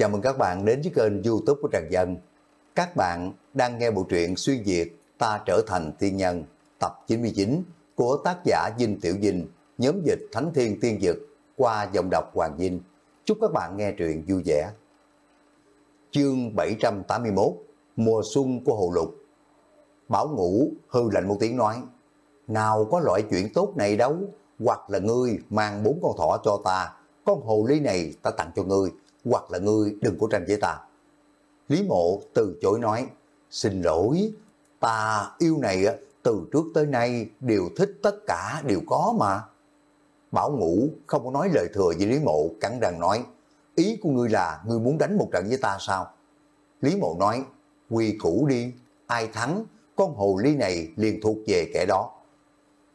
Chào mừng các bạn đến với kênh youtube của Trần Dân. Các bạn đang nghe bộ truyện Xuyên Việt Ta Trở Thành Tiên Nhân tập 99 của tác giả Dinh Tiểu Dinh, nhóm dịch Thánh Thiên Tiên Dực qua dòng đọc Hoàng Dinh. Chúc các bạn nghe truyện vui vẻ. Chương 781 Mùa xuân của Hồ Lục Bảo Ngũ hư lạnh một tiếng nói Nào có loại chuyện tốt này đâu Hoặc là ngươi mang bốn con thỏ cho ta Con hồ ly này ta tặng cho ngươi hoặc là ngươi đừng có tranh với ta. Lý mộ từ chối nói, xin lỗi, ta yêu này từ trước tới nay đều thích tất cả đều có mà. Bảo ngũ không có nói lời thừa với Lý mộ, cắn răng nói, ý của ngươi là ngươi muốn đánh một trận với ta sao? Lý mộ nói, quy củ đi, ai thắng, con hồ ly này liền thuộc về kẻ đó.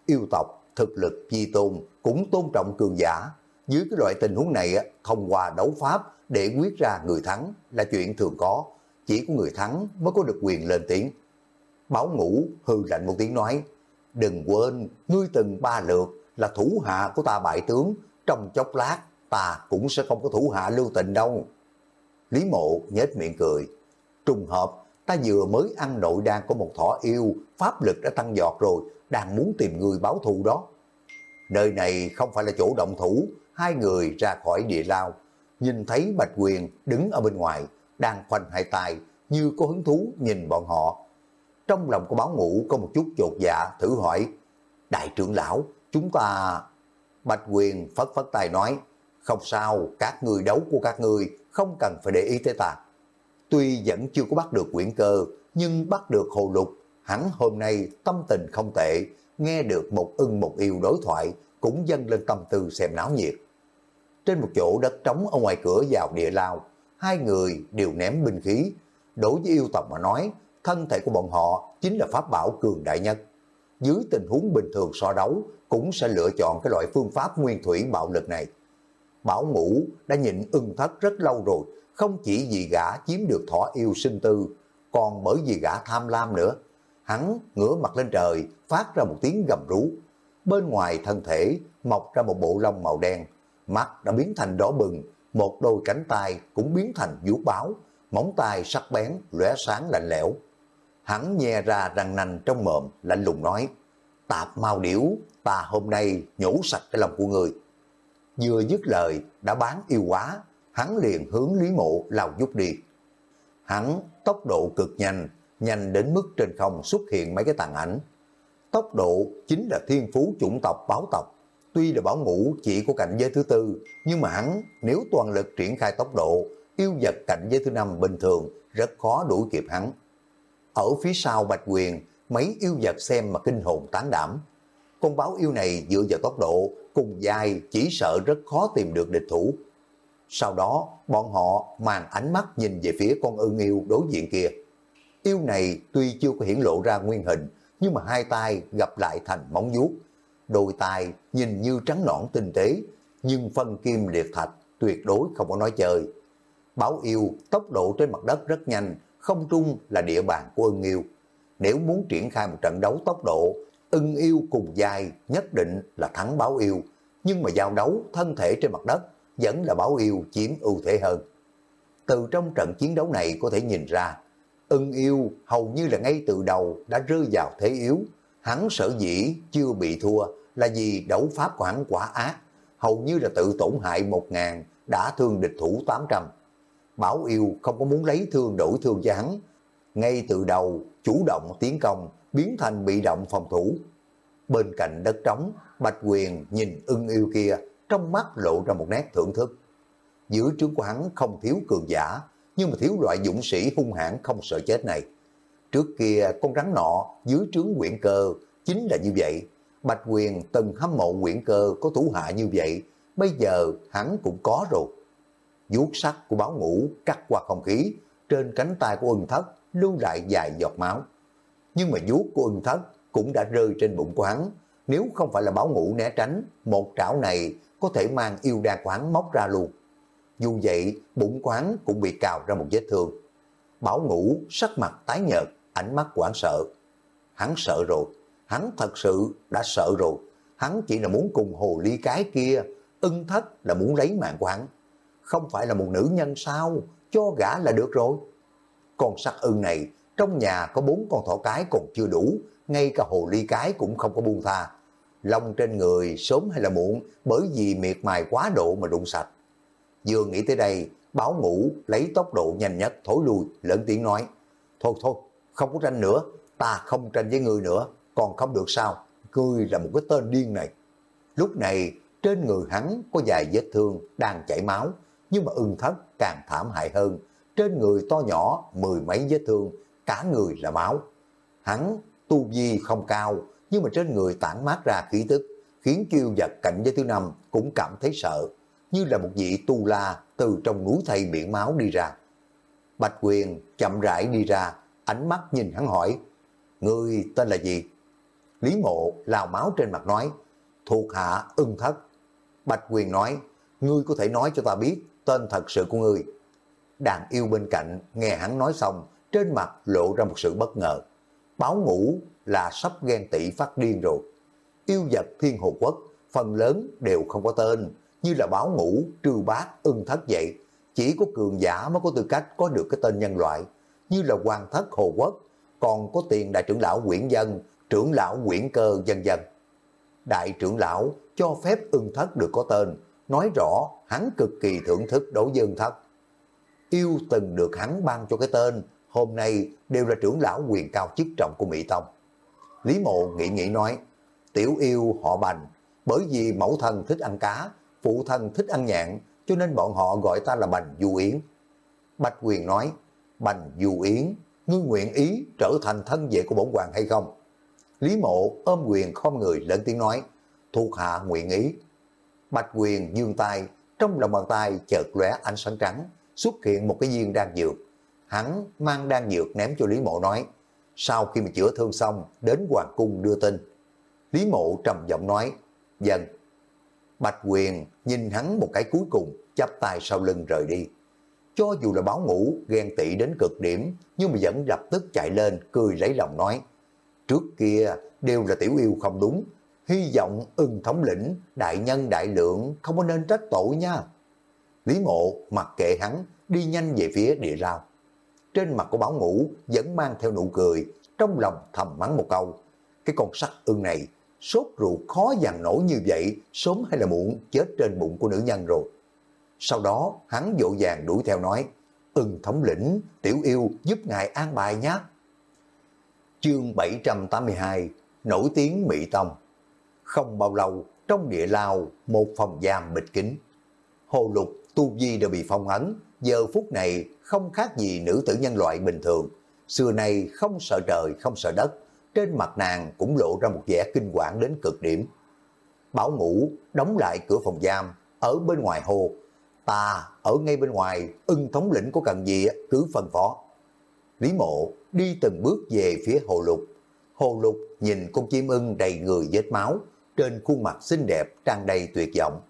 Yêu tộc, thực lực, di tôn cũng tôn trọng cường giả. Dưới cái loại tình huống này, thông qua đấu pháp để quyết ra người thắng là chuyện thường có, chỉ có người thắng mới có được quyền lên tiếng. Báo ngũ hư lạnh một tiếng nói, đừng quên, ngươi từng ba lượt là thủ hạ của ta bại tướng, trong chốc lát ta cũng sẽ không có thủ hạ lưu tình đâu. Lý mộ nhếch miệng cười, trùng hợp ta vừa mới ăn nội đan của một thỏ yêu, pháp lực đã tăng giọt rồi, đang muốn tìm người báo thù đó. Nơi này không phải là chỗ động thủ, hai người ra khỏi địa lao, nhìn thấy Bạch Quyền đứng ở bên ngoài, đang khoanh hai tay như có hứng thú nhìn bọn họ. Trong lòng của báo ngũ có một chút chột dạ thử hỏi, Đại trưởng lão, chúng ta... Bạch Quyền phất phất tay nói, không sao, các người đấu của các người không cần phải để ý tới ta. Tuy vẫn chưa có bắt được quyển cơ, nhưng bắt được hồ lục, hắn hôm nay tâm tình không tệ, nghe được một ưng một yêu đối thoại, cũng dâng lên tâm tư xem náo nhiệt trên một chỗ đất trống ở ngoài cửa vào địa lao. Hai người đều ném binh khí. Đối với yêu tộc mà nói, thân thể của bọn họ chính là pháp bảo cường đại nhất. Dưới tình huống bình thường so đấu, cũng sẽ lựa chọn cái loại phương pháp nguyên thủy bạo lực này. Bảo ngũ đã nhịn ưng thất rất lâu rồi, không chỉ vì gã chiếm được thỏ yêu sinh tư, còn bởi vì gã tham lam nữa. Hắn ngửa mặt lên trời, phát ra một tiếng gầm rú. Bên ngoài thân thể mọc ra một bộ lông màu đen, mắt đã biến thành đỏ bừng, một đôi cánh tay cũng biến thành vũ báo, móng tay sắc bén, lóe sáng lạnh lẽo. Hắn nhè ra răng nành trong mồm, lạnh lùng nói, tạp mau điểu, ta hôm nay nhổ sạch cái lòng của người. Vừa dứt lời, đã bán yêu quá, hắn liền hướng Lý Mộ lao giúp đi. Hắn tốc độ cực nhanh, nhanh đến mức trên không xuất hiện mấy cái tàn ảnh. Tốc độ chính là thiên phú chủng tộc báo tộc, Tuy là bảo ngũ chỉ của cảnh giới thứ tư, nhưng mà hắn nếu toàn lực triển khai tốc độ, yêu vật cảnh giới thứ năm bình thường rất khó đuổi kịp hắn. Ở phía sau Bạch Quyền, mấy yêu vật xem mà kinh hồn tán đảm. Con báo yêu này dựa vào tốc độ, cùng dài chỉ sợ rất khó tìm được địch thủ. Sau đó, bọn họ mang ánh mắt nhìn về phía con ưng yêu đối diện kia. Yêu này tuy chưa có hiển lộ ra nguyên hình, nhưng mà hai tay gặp lại thành móng vuốt, đôi tai nhìn như trắng nõn tinh tế, nhưng phân kim liệt thạch tuyệt đối không có nói chơi. Báo yêu tốc độ trên mặt đất rất nhanh, không trung là địa bàn của ưng yêu. Nếu muốn triển khai một trận đấu tốc độ, ưng yêu cùng dài nhất định là thắng báo yêu, nhưng mà giao đấu thân thể trên mặt đất vẫn là báo yêu chiếm ưu thế hơn. Từ trong trận chiến đấu này có thể nhìn ra, ưng yêu hầu như là ngay từ đầu đã rơi vào thế yếu, Hắn sở dĩ chưa bị thua là vì đấu pháp của hắn quả ác, hầu như là tự tổn hại một ngàn, đã thương địch thủ 800. Bảo yêu không có muốn lấy thương đổi thương cho hắn. Ngay từ đầu, chủ động tiến công, biến thành bị động phòng thủ. Bên cạnh đất trống, Bạch Quyền nhìn ưng yêu kia, trong mắt lộ ra một nét thưởng thức. Giữa trướng của hắn không thiếu cường giả, nhưng mà thiếu loại dũng sĩ hung hãn không sợ chết này. Trước kia con rắn nọ dưới trướng quyển cơ chính là như vậy. Bạch Quyền từng hâm mộ quyển cơ có thủ hạ như vậy, bây giờ hắn cũng có rồi. vuốt sắc của báo ngũ cắt qua không khí, trên cánh tay của ưng thất lưu lại dài giọt máu. Nhưng mà vuốt của ưng thất cũng đã rơi trên bụng của hắn. Nếu không phải là báo ngũ né tránh, một trảo này có thể mang yêu đa quán móc ra luôn. Dù vậy, bụng quán cũng bị cào ra một vết thương. Bảo ngũ sắc mặt tái nhợt, ánh mắt quảng sợ. Hắn sợ rồi, hắn thật sự đã sợ rồi. Hắn chỉ là muốn cùng hồ ly cái kia, ưng thất là muốn lấy mạng của hắn. Không phải là một nữ nhân sao, cho gã là được rồi. Con sắc ưng này, trong nhà có bốn con thỏ cái còn chưa đủ, ngay cả hồ ly cái cũng không có buông tha. Lông trên người sớm hay là muộn bởi vì miệt mài quá độ mà đụng sạch. Vừa nghĩ tới đây, báo ngủ lấy tốc độ nhanh nhất thối lui, lớn tiếng nói. Thôi thôi, không có tranh nữa, ta không tranh với người nữa, còn không được sao, ngươi là một cái tên điên này. Lúc này, trên người hắn có vài vết thương đang chảy máu, nhưng mà ưng thất càng thảm hại hơn. Trên người to nhỏ, mười mấy vết thương, cả người là máu. Hắn tu vi không cao, nhưng mà trên người tản mát ra khí tức, khiến kiêu vật cạnh với thứ năm cũng cảm thấy sợ, như là một vị tu la từ trong núi thầy biển máu đi ra. Bạch Quyền chậm rãi đi ra, ánh mắt nhìn hắn hỏi, Ngươi tên là gì? Lý mộ lao máu trên mặt nói, thuộc hạ ưng thất. Bạch Quyền nói, ngươi có thể nói cho ta biết tên thật sự của ngươi. Đàn yêu bên cạnh nghe hắn nói xong, trên mặt lộ ra một sự bất ngờ. Báo ngủ là sắp ghen tị phát điên rồi. Yêu vật thiên hồ quốc, phần lớn đều không có tên, như là báo ngủ, trư bát, ưng thất vậy. Chỉ có cường giả mới có tư cách có được cái tên nhân loại, như là hoàng thất hồ quốc, còn có tiền đại trưởng lão quyển dân, trưởng lão quyển cơ dân dân. Đại trưởng lão cho phép ưng thất được có tên, nói rõ hắn cực kỳ thưởng thức đối với ưng thất. Yêu từng được hắn ban cho cái tên, hôm nay đều là trưởng lão quyền cao chức trọng của Mỹ Tông. Lý Mộ nghĩ nghĩ nói, tiểu yêu họ bành, bởi vì mẫu thân thích ăn cá, phụ thân thích ăn nhạn, cho nên bọn họ gọi ta là Bành Du Yến. Bạch Quyền nói, Bành Du Yến, ngươi nguyện ý trở thành thân vệ của bổn hoàng hay không? Lý Mộ ôm quyền không người lên tiếng nói, thuộc hạ nguyện ý. Bạch Quyền dương tay, trong lòng bàn tay chợt lóe ánh sáng trắng, xuất hiện một cái viên đan dược. Hắn mang đan dược ném cho Lý Mộ nói, sau khi mà chữa thương xong, đến Hoàng Cung đưa tin. Lý Mộ trầm giọng nói, Dần Bạch Quyền nhìn hắn một cái cuối cùng, chắp tay sau lưng rời đi. Cho dù là báo ngủ, ghen tị đến cực điểm, nhưng mà vẫn lập tức chạy lên, cười lấy lòng nói, trước kia đều là tiểu yêu không đúng, hy vọng ưng thống lĩnh, đại nhân đại lượng không có nên trách tội nha. Lý mộ mặc kệ hắn, đi nhanh về phía địa lao, Trên mặt của báo ngủ vẫn mang theo nụ cười, trong lòng thầm mắng một câu. Cái con sắt ưng này, sốt ruột khó dằn nổi như vậy, sớm hay là muộn chết trên bụng của nữ nhân rồi. Sau đó hắn dỗ dàng đuổi theo nói, ưng thống lĩnh, tiểu yêu giúp ngài an bài nhé. Chương 782 Nổi tiếng Mỹ Tông Không bao lâu, trong địa lao, một phòng giam bịch kính. Hồ lục, tu vi đã bị phong ấn, giờ phút này không khác gì nữ tử nhân loại bình thường. Xưa nay không sợ trời, không sợ đất, trên mặt nàng cũng lộ ra một vẻ kinh quản đến cực điểm. Bảo ngủ, đóng lại cửa phòng giam, ở bên ngoài hồ. Ta, ở ngay bên ngoài, ưng thống lĩnh có cần gì cứ phân phó. Lý mộ đi từng bước về phía hồ lục. Hồ lục nhìn con chim ưng đầy người vết máu, trên khuôn mặt xinh đẹp tràn đầy tuyệt vọng.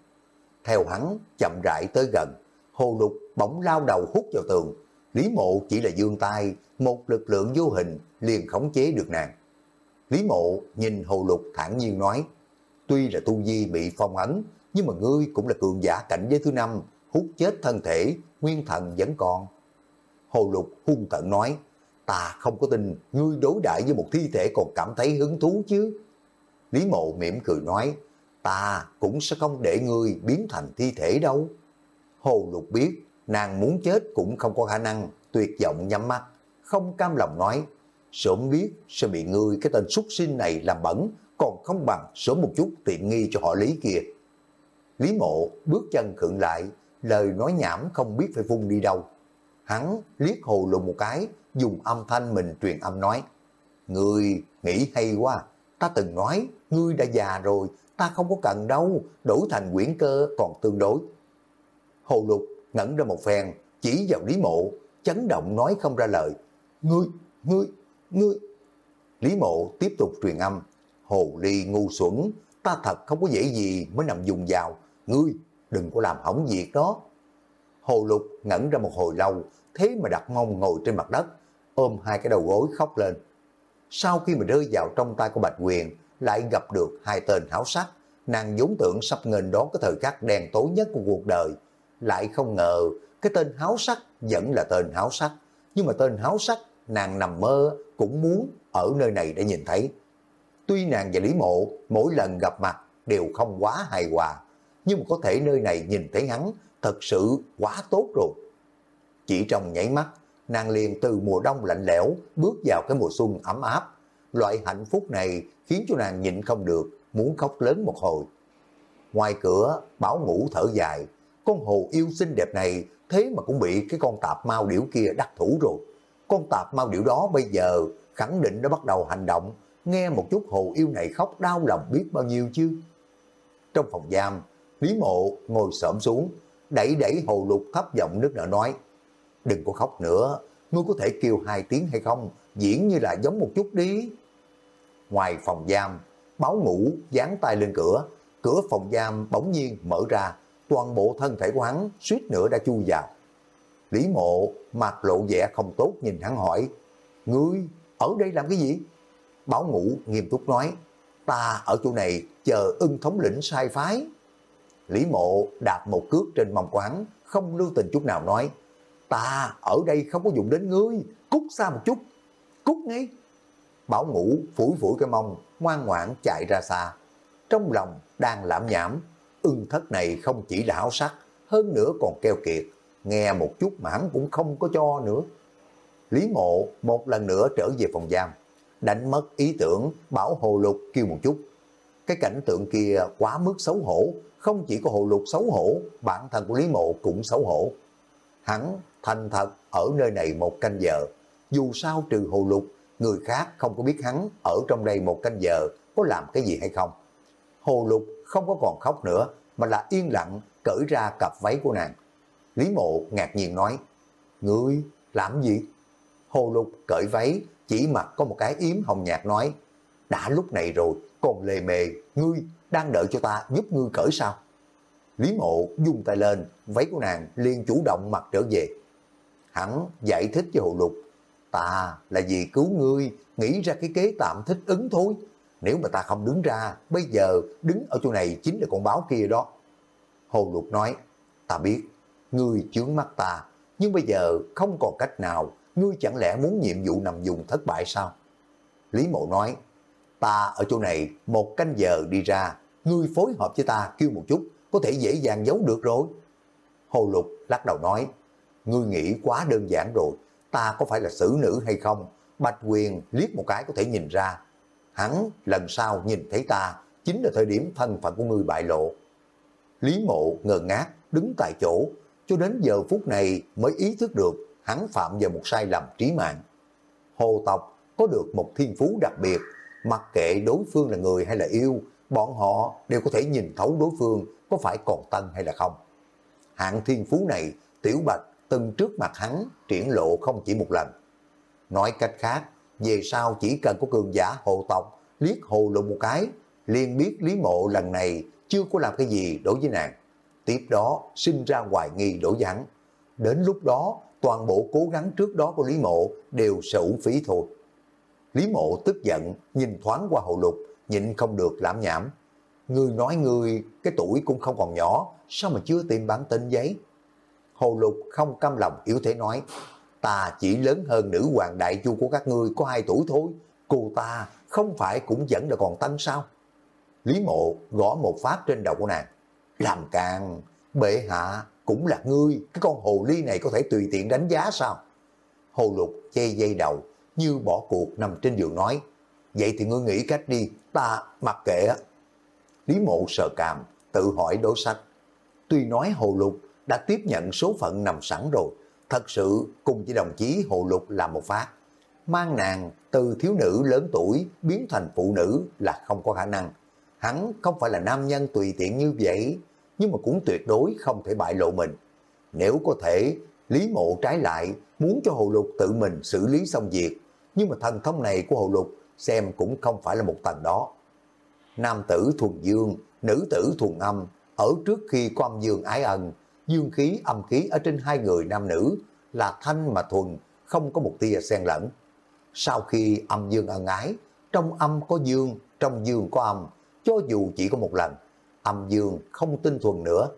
Theo hắn chậm rãi tới gần, hồ lục bỗng lao đầu hút vào tường. Lý mộ chỉ là dương tay, một lực lượng vô hình liền khống chế được nàng. Lý mộ nhìn hồ lục thản nhiên nói, tuy là tu vi bị phong ấn, nhưng mà ngươi cũng là cường giả cảnh giới thứ năm, hút chết thân thể, nguyên thần vẫn còn. Hồ lục hung tận nói, ta không có tin ngươi đối đại với một thi thể còn cảm thấy hứng thú chứ. Lý mộ mỉm cười nói, ta cũng sẽ không để ngươi biến thành thi thể đâu. Hồ lục biết, nàng muốn chết cũng không có khả năng, tuyệt vọng nhắm mắt, không cam lòng nói, sớm biết sẽ bị ngươi cái tên súc sinh này làm bẩn, còn không bằng sớm một chút tiện nghi cho họ lý kia. Lý mộ bước chân khựng lại, lời nói nhảm không biết phải vung đi đâu. Hắn liếc hồ lục một cái, dùng âm thanh mình truyền âm nói, Ngươi nghĩ hay quá, ta từng nói, ngươi đã già rồi, ta không có cần đâu, đổi thành quyển cơ còn tương đối. Hồ lục ngẩn ra một phen, chỉ vào Lý Mộ, chấn động nói không ra lời. Ngươi, ngươi, ngươi. Lý Mộ tiếp tục truyền âm, hồ ly ngu xuẩn, ta thật không có dễ gì mới nằm dùng vào, ngươi đừng có làm hỏng việc đó. Hồ lục ngẩn ra một hồi lâu, thế mà đặt mông ngồi trên mặt đất, ôm hai cái đầu gối khóc lên. Sau khi mà rơi vào trong tay của Bạch Quyền, lại gặp được hai tên háo sắc, nàng vốn tưởng sắp nghênh đón cái thời khắc đen tối nhất của cuộc đời. Lại không ngờ, cái tên háo sắc vẫn là tên háo sắc, nhưng mà tên háo sắc nàng nằm mơ cũng muốn ở nơi này để nhìn thấy. Tuy nàng và Lý Mộ mỗi lần gặp mặt đều không quá hài hòa, nhưng mà có thể nơi này nhìn thấy hắn thật sự quá tốt rồi. Chỉ trong nháy mắt, nàng liền từ mùa đông lạnh lẽo bước vào cái mùa xuân ấm áp. Loại hạnh phúc này khiến cho nàng nhịn không được, muốn khóc lớn một hồi. Ngoài cửa, bảo ngủ thở dài, con hồ yêu xinh đẹp này thế mà cũng bị cái con tạp mau điểu kia đắc thủ rồi. Con tạp mau điểu đó bây giờ khẳng định đã bắt đầu hành động, nghe một chút hồ yêu này khóc đau lòng biết bao nhiêu chứ. Trong phòng giam, Lý Mộ ngồi xổm xuống, đẩy đẩy hồ lục thấp giọng nước nở nói, đừng có khóc nữa, ngươi có thể kêu hai tiếng hay không, diễn như là giống một chút đi. Ngoài phòng giam, báo ngủ dán tay lên cửa, cửa phòng giam bỗng nhiên mở ra, toàn bộ thân thể của hắn suýt nữa đã chui vào. Lý mộ mặt lộ vẻ không tốt nhìn hắn hỏi, Ngươi ở đây làm cái gì? Báo ngủ nghiêm túc nói, ta ở chỗ này chờ ưng thống lĩnh sai phái. Lý mộ đạp một cước trên mông quán, không lưu tình chút nào nói, ta ở đây không có dụng đến ngươi, cút xa một chút, cút ngay. Bảo ngủ phủi phủi cái mông, ngoan ngoãn chạy ra xa. Trong lòng đang lãm nhảm, ưng thất này không chỉ là áo sắc, hơn nữa còn keo kiệt, nghe một chút mà hắn cũng không có cho nữa. Lý mộ một lần nữa trở về phòng giam, đánh mất ý tưởng bảo hồ lục kêu một chút. Cái cảnh tượng kia quá mức xấu hổ, không chỉ có hồ lục xấu hổ, bản thân của Lý mộ cũng xấu hổ. Hắn thành thật ở nơi này một canh giờ, dù sao trừ hồ lục, người khác không có biết hắn ở trong đây một canh giờ có làm cái gì hay không. Hồ lục không có còn khóc nữa, mà là yên lặng cởi ra cặp váy của nàng. Lý mộ ngạc nhiên nói, Ngươi làm gì? Hồ lục cởi váy, chỉ mặc có một cái yếm hồng nhạt nói, đã lúc này rồi, còn lề mề, ngươi đang đợi cho ta giúp ngươi cởi sao? Lý mộ dung tay lên, váy của nàng liền chủ động mặc trở về. Hắn giải thích với hồ lục, ta là vì cứu ngươi, nghĩ ra cái kế tạm thích ứng thôi. Nếu mà ta không đứng ra, bây giờ đứng ở chỗ này chính là con báo kia đó. Hồ lục nói, ta biết, ngươi chướng mắt ta, nhưng bây giờ không còn cách nào, ngươi chẳng lẽ muốn nhiệm vụ nằm dùng thất bại sao? Lý mộ nói, ta ở chỗ này một canh giờ đi ra, ngươi phối hợp với ta kêu một chút, có thể dễ dàng giấu được rồi. Hồ Lục lắc đầu nói, ngươi nghĩ quá đơn giản rồi, ta có phải là xử nữ hay không? Bạch Quyền liếc một cái có thể nhìn ra. Hắn lần sau nhìn thấy ta, chính là thời điểm thân phận của ngươi bại lộ. Lý mộ ngờ ngác, đứng tại chỗ, cho đến giờ phút này mới ý thức được hắn phạm vào một sai lầm trí mạng. Hồ tộc có được một thiên phú đặc biệt, mặc kệ đối phương là người hay là yêu, bọn họ đều có thể nhìn thấu đối phương có phải còn tân hay là không. Hạng thiên phú này, Tiểu Bạch từng trước mặt hắn triển lộ không chỉ một lần. Nói cách khác, về sau chỉ cần có cường giả hộ tộc liếc hồ lộ một cái, liền biết Lý Mộ lần này chưa có làm cái gì đối với nàng. Tiếp đó sinh ra hoài nghi đổ với hắn. Đến lúc đó, toàn bộ cố gắng trước đó của Lý Mộ đều sẽ uổng phí thôi. Lý Mộ tức giận, nhìn thoáng qua hậu lục, nhịn không được lãm nhảm. Ngươi nói ngươi, cái tuổi cũng không còn nhỏ, sao mà chưa tìm bản tin giấy? Hồ Lục không cam lòng yếu thế nói, ta chỉ lớn hơn nữ hoàng đại chu của các ngươi có hai tuổi thôi, cô ta không phải cũng vẫn là còn tân sao? Lý mộ gõ một phát trên đầu của nàng, làm càng, bệ hạ cũng là ngươi, cái con hồ ly này có thể tùy tiện đánh giá sao? Hồ Lục chê dây đầu, như bỏ cuộc nằm trên giường nói, vậy thì ngươi nghĩ cách đi, ta mặc kệ. Lý mộ sờ càm, tự hỏi đối sách. Tuy nói Hồ Lục đã tiếp nhận số phận nằm sẵn rồi, thật sự cùng với đồng chí Hồ Lục làm một phát. Mang nàng từ thiếu nữ lớn tuổi biến thành phụ nữ là không có khả năng. Hắn không phải là nam nhân tùy tiện như vậy, nhưng mà cũng tuyệt đối không thể bại lộ mình. Nếu có thể, Lý Mộ trái lại muốn cho Hồ Lục tự mình xử lý xong việc, nhưng mà thần thông này của Hồ Lục xem cũng không phải là một tầng đó. Nam tử thuần dương, nữ tử thuần âm, ở trước khi có âm dương ái ân, dương khí âm khí ở trên hai người nam nữ là thanh mà thuần, không có một tia xen lẫn. Sau khi âm dương ân ái, trong âm có dương, trong dương có âm, cho dù chỉ có một lần, âm dương không tinh thuần nữa,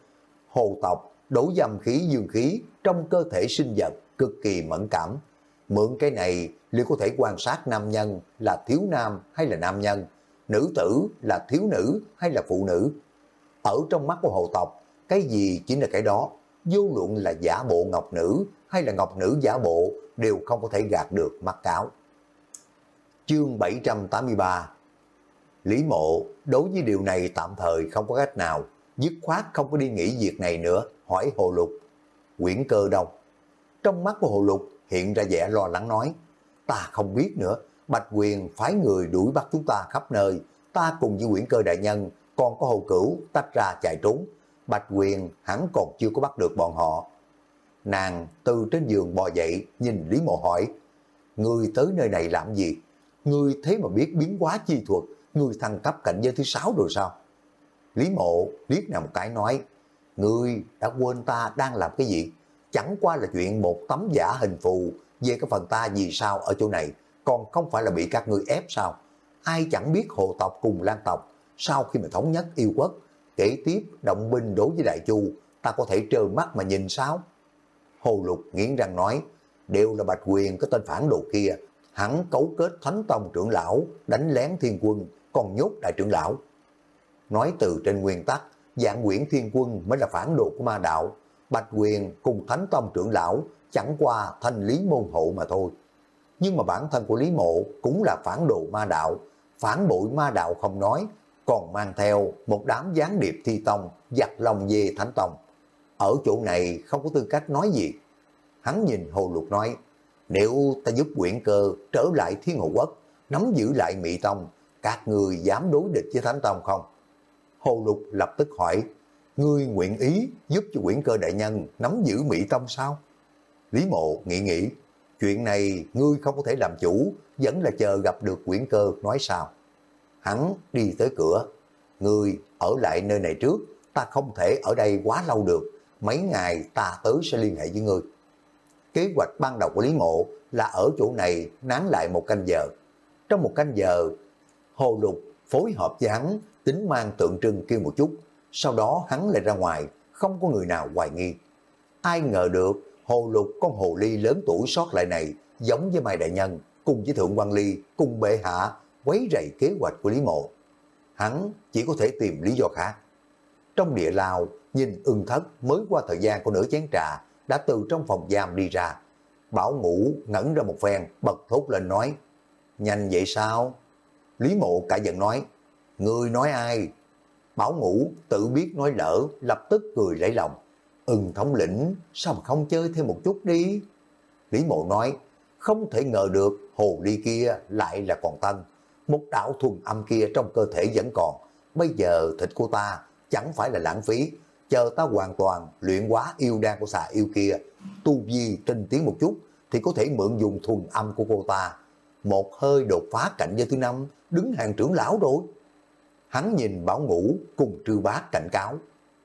hồ tộc đổ dầm khí dương khí trong cơ thể sinh vật cực kỳ mẫn cảm. Mượn cái này liệu có thể quan sát nam nhân là thiếu nam hay là nam nhân, nữ tử là thiếu nữ hay là phụ nữ. Ở trong mắt của hồ tộc, cái gì chính là cái đó, vô luận là giả bộ ngọc nữ hay là ngọc nữ giả bộ đều không có thể gạt được mắt cáo. Chương 783 Lý mộ đối với điều này tạm thời không có cách nào, dứt khoát không có đi nghĩ việc này nữa, hỏi hồ lục. Quyển cơ đâu? Trong mắt của hồ lục hiện ra vẻ lo lắng nói, ta không biết nữa, Bạch Quyền phái người đuổi bắt chúng ta khắp nơi, ta cùng với nguyễn cơ đại nhân, còn có hồ cửu tách ra chạy trốn. Bạch Quyền hẳn còn chưa có bắt được bọn họ. Nàng từ trên giường bò dậy, nhìn Lý Mộ hỏi, Ngươi tới nơi này làm gì? Ngươi thế mà biết biến hóa chi thuật, ngươi thăng cấp cảnh giới thứ sáu rồi sao? Lý Mộ liếc nào một cái nói, Ngươi đã quên ta đang làm cái gì? Chẳng qua là chuyện một tấm giả hình phù, về cái phần ta vì sao ở chỗ này, còn không phải là bị các ngươi ép sao? Ai chẳng biết hồ tộc cùng lan tộc, sau khi mà thống nhất yêu quốc, kế tiếp động binh đối với Đại Chu, ta có thể trơ mắt mà nhìn sao? Hồ Lục nghiến răng nói, đều là Bạch Quyền cái tên phản đồ kia, hắn cấu kết thánh tông trưởng lão, đánh lén thiên quân, còn nhốt đại trưởng lão. Nói từ trên nguyên tắc, dạng quyển thiên quân mới là phản đồ của ma đạo, Bạch Quyền cùng thánh tông trưởng lão chẳng qua thanh lý môn hộ mà thôi. Nhưng mà bản thân của Lý Mộ cũng là phản đồ ma đạo, phản bội ma đạo không nói, còn mang theo một đám gián điệp thi tông, giặt lòng về thánh tông. Ở chỗ này không có tư cách nói gì. Hắn nhìn Hồ Lục nói, nếu ta giúp quyển cơ trở lại Thiên Hồ Quốc, nắm giữ lại Mỹ Tông, các người dám đối địch với Thánh Tông không? Hồ Lục lập tức hỏi, ngươi nguyện ý giúp cho quyển cơ đại nhân nắm giữ Mỹ Tông sao? Lý Mộ nghĩ nghĩ, chuyện này ngươi không có thể làm chủ, vẫn là chờ gặp được quyển cơ nói sao. Hắn đi tới cửa, ngươi ở lại nơi này trước, ta không thể ở đây quá lâu được, mấy ngày ta tới sẽ liên hệ với ngươi. Kế hoạch ban đầu của Lý Mộ là ở chỗ này nán lại một canh giờ. Trong một canh giờ, Hồ Lục phối hợp với hắn tính mang tượng trưng kia một chút, sau đó hắn lại ra ngoài, không có người nào hoài nghi. Ai ngờ được, Hồ Lục con hồ ly lớn tuổi sót lại này, giống với Mai Đại Nhân, cùng với Thượng quan Ly, cùng bệ hạ, quấy rầy kế hoạch của Lý Mộ. Hắn chỉ có thể tìm lý do khác. Trong địa lao, nhìn ưng thất mới qua thời gian của nửa chén trà, đã từ trong phòng giam đi ra. Bảo ngủ ngẩn ra một phen, bật thốt lên nói, nhanh vậy sao? Lý mộ cả giận nói, người nói ai? Bảo ngủ tự biết nói lỡ, lập tức cười lấy lòng. Ưng thống lĩnh, sao mà không chơi thêm một chút đi? Lý mộ nói, không thể ngờ được hồ ly kia lại là còn tân. Một đạo thuần âm kia trong cơ thể vẫn còn. Bây giờ thịt của ta chẳng phải là lãng phí, chờ ta hoàn toàn luyện quá yêu đan của xà yêu kia, tu vi tinh tiến một chút, thì có thể mượn dùng thuần âm của cô ta. Một hơi đột phá cảnh giới thứ năm, đứng hàng trưởng lão rồi. Hắn nhìn bảo ngũ cùng trư bác cảnh cáo.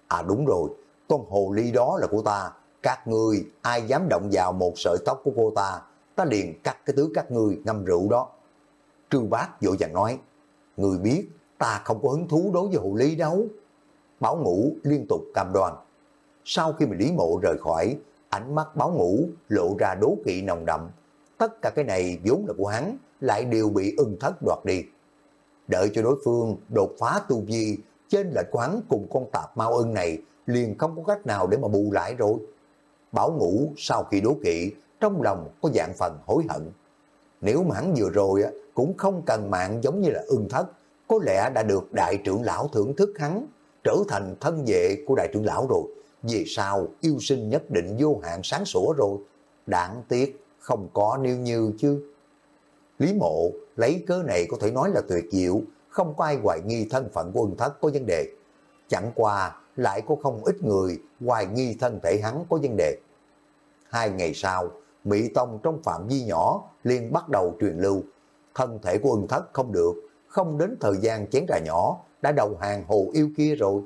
À đúng rồi, con hồ ly đó là của ta. Các người ai dám động vào một sợi tóc của cô ta, ta liền cắt cái tứ các người ngâm rượu đó. Trư bác vội vàng nói, người biết ta không có hứng thú đối với hồ ly đâu. Bảo Ngũ liên tục cam đoan. Sau khi mà Lý Mộ rời khỏi, ánh mắt Bảo Ngũ lộ ra đố kỵ nồng đậm. Tất cả cái này vốn là của hắn, lại đều bị ưng thất đoạt đi. Đợi cho đối phương đột phá tu vi, trên lệch của hắn cùng con tạp mau ưng này liền không có cách nào để mà bù lại rồi. Bảo ngủ sau khi đố kỵ, trong lòng có dạng phần hối hận. Nếu mà hắn vừa rồi cũng không cần mạng giống như là ưng thất, có lẽ đã được đại trưởng lão thưởng thức hắn, trở thành thân vệ của đại trưởng lão rồi. Vì sao yêu sinh nhất định vô hạn sáng sủa rồi. Đáng tiếc, không có nêu như chứ. Lý mộ lấy cớ này có thể nói là tuyệt diệu, không có ai hoài nghi thân phận của ân thất có vấn đề. Chẳng qua lại có không ít người hoài nghi thân thể hắn có vấn đề. Hai ngày sau, Mỹ Tông trong phạm vi nhỏ liền bắt đầu truyền lưu. Thân thể của ân thất không được, không đến thời gian chén trà nhỏ, đã đầu hàng hồ yêu kia rồi.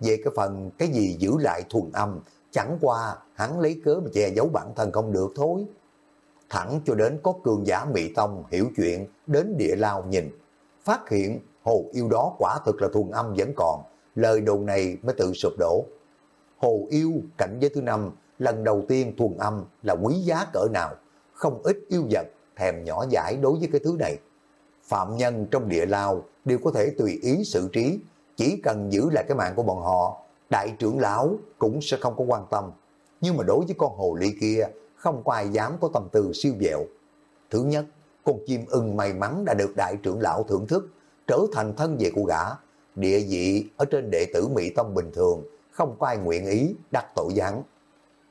Về cái phần cái gì giữ lại thuần âm, chẳng qua hắn lấy cớ mà che giấu bản thân không được thôi. Thẳng cho đến có cường giả Mỹ Tông hiểu chuyện đến địa lao nhìn, phát hiện hồ yêu đó quả thực là thuần âm vẫn còn, lời đồn này mới tự sụp đổ. Hồ yêu cảnh giới thứ năm lần đầu tiên thuần âm là quý giá cỡ nào, không ít yêu vật thèm nhỏ giải đối với cái thứ này. Phạm nhân trong địa lao đều có thể tùy ý xử trí, chỉ cần giữ lại cái mạng của bọn họ, đại trưởng lão cũng sẽ không có quan tâm. Nhưng mà đối với con hồ ly kia, không có ai dám có tầm tư siêu dẹo. Thứ nhất, con chim ưng may mắn đã được đại trưởng lão thưởng thức, trở thành thân về của gã. Địa vị ở trên đệ tử Mỹ Tông bình thường, không có ai nguyện ý đặt tội gián.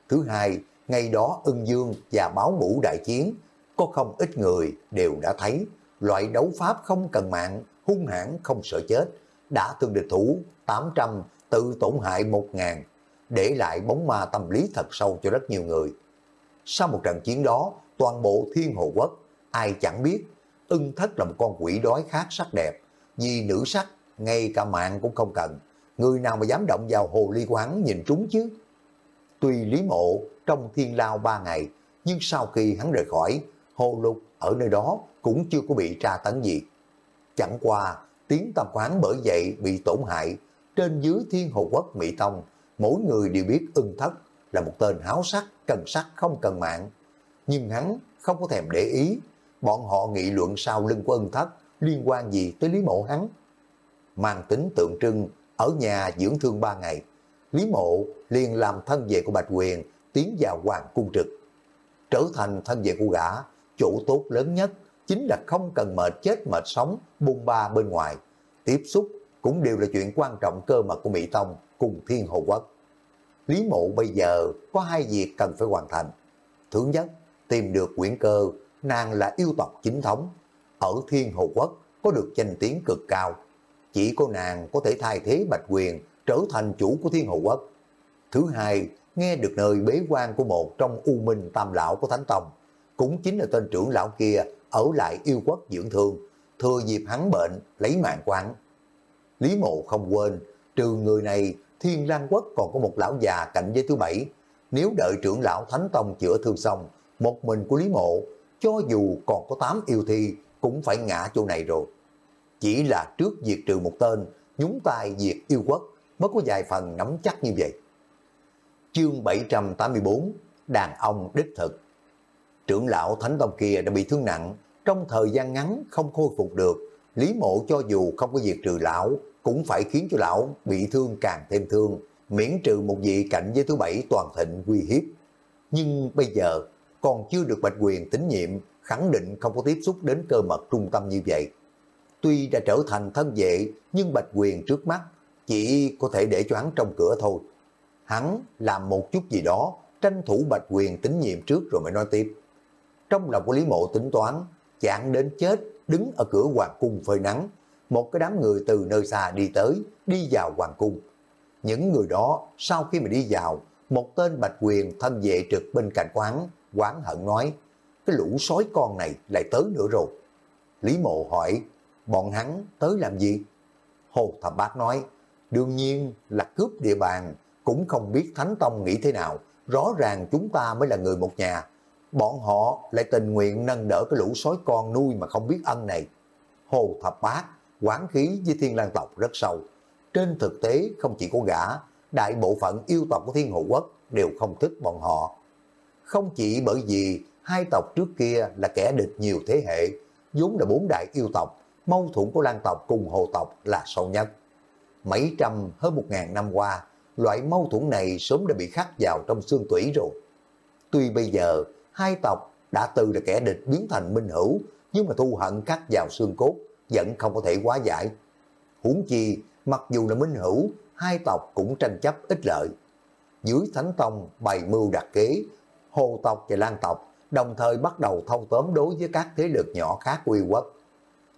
Thứ hai, ngày đó ưng dương và báo ngũ đại chiến, có không ít người đều đã thấy loại đấu pháp không cần mạng, hung hãn không sợ chết, đã thương địch thủ 800, tự tổn hại 1.000, để lại bóng ma tâm lý thật sâu cho rất nhiều người. Sau một trận chiến đó, toàn bộ thiên hồ quốc, ai chẳng biết, ưng thất là một con quỷ đói khác sắc đẹp, vì nữ sắc, ngay cả mạng cũng không cần, người nào mà dám động vào hồ ly quán nhìn trúng chứ. Tuy Lý Mộ trong thiên lao ba ngày, nhưng sau khi hắn rời khỏi, hồ lục ở nơi đó cũng chưa có bị tra tấn gì. Chẳng qua, tiếng tâm quán bởi vậy bị tổn hại, trên dưới thiên hồ quốc Mỹ Tông, mỗi người đều biết ưng thất là một tên háo sắc, cần sắc không cần mạng. Nhưng hắn không có thèm để ý, bọn họ nghị luận sau lưng của ân thất liên quan gì tới Lý Mộ hắn. Mang tính tượng trưng, ở nhà dưỡng thương ba ngày, Lý Mộ liền làm thân vệ của Bạch Quyền tiến vào hoàng cung trực. Trở thành thân vệ của gã, chỗ tốt lớn nhất chính là không cần mệt chết mệt sống bung ba bên ngoài. Tiếp xúc cũng đều là chuyện quan trọng cơ mật của Mỹ Tông cùng Thiên Hồ Quốc. Lý Mộ bây giờ có hai việc cần phải hoàn thành. Thứ nhất, tìm được quyển cơ, nàng là yêu tộc chính thống. Ở Thiên Hồ Quốc có được danh tiếng cực cao. Chỉ có nàng có thể thay thế Bạch Quyền trở thành chủ của Thiên Hồ Quốc. Thứ hai, nghe được nơi bế quan của một trong U Minh Tam Lão của Thánh Tông, cũng chính là tên trưởng lão kia ở lại yêu quốc dưỡng thương, thừa dịp hắn bệnh lấy mạng quán. Lý Mộ không quên, trừ người này, Thiên Lang Quốc còn có một lão già cạnh với thứ bảy. Nếu đợi trưởng lão Thánh Tông chữa thương xong, một mình của Lý Mộ, cho dù còn có tám yêu thi, cũng phải ngã chỗ này rồi. Chỉ là trước diệt trừ một tên, nhúng tay diệt yêu quốc, mới có vài phần nắm chắc như vậy. Chương 784 Đàn ông đích thực Trưởng lão Thánh Tông kia đã bị thương nặng, trong thời gian ngắn không khôi phục được. Lý mộ cho dù không có diệt trừ lão, cũng phải khiến cho lão bị thương càng thêm thương, miễn trừ một vị cạnh với thứ bảy toàn thịnh uy hiếp. Nhưng bây giờ, còn chưa được Bạch Quyền tín nhiệm, khẳng định không có tiếp xúc đến cơ mật trung tâm như vậy. Tuy đã trở thành thân vệ, nhưng Bạch Quyền trước mắt chỉ có thể để cho hắn trong cửa thôi. Hắn làm một chút gì đó, tranh thủ Bạch Quyền tín nhiệm trước rồi mới nói tiếp. Trong lòng của Lý Mộ tính toán, chạm đến chết, đứng ở cửa hoàng cung phơi nắng. Một cái đám người từ nơi xa đi tới, đi vào hoàng cung. Những người đó, sau khi mà đi vào, một tên Bạch Quyền thân vệ trực bên cạnh quán, quán hận nói, cái lũ sói con này lại tới nữa rồi. Lý Mộ hỏi, bọn hắn tới làm gì? Hồ Thập Bác nói, đương nhiên là cướp địa bàn, cũng không biết Thánh Tông nghĩ thế nào, rõ ràng chúng ta mới là người một nhà. Bọn họ lại tình nguyện nâng đỡ cái lũ sói con nuôi mà không biết ân này. Hồ Thập Bác, quán khí với thiên lang tộc rất sâu. Trên thực tế không chỉ có gã, đại bộ phận yêu tộc của thiên hộ quốc đều không thích bọn họ. Không chỉ bởi vì hai tộc trước kia là kẻ địch nhiều thế hệ, vốn là bốn đại yêu tộc, mâu thuẫn của Lan tộc cùng Hồ tộc là sâu nhất. Mấy trăm hơn một ngàn năm qua, loại mâu thuẫn này sớm đã bị khắc vào trong xương tủy rồi. Tuy bây giờ, hai tộc đã từ là kẻ địch biến thành minh hữu, nhưng mà thu hận khắc vào xương cốt, vẫn không có thể quá giải. Huống chi, mặc dù là minh hữu, hai tộc cũng tranh chấp ít lợi. Dưới Thánh Tông bày mưu đặt kế, Hồ tộc và Lan tộc đồng thời bắt đầu thâu tóm đối với các thế lực nhỏ khác quy quốc.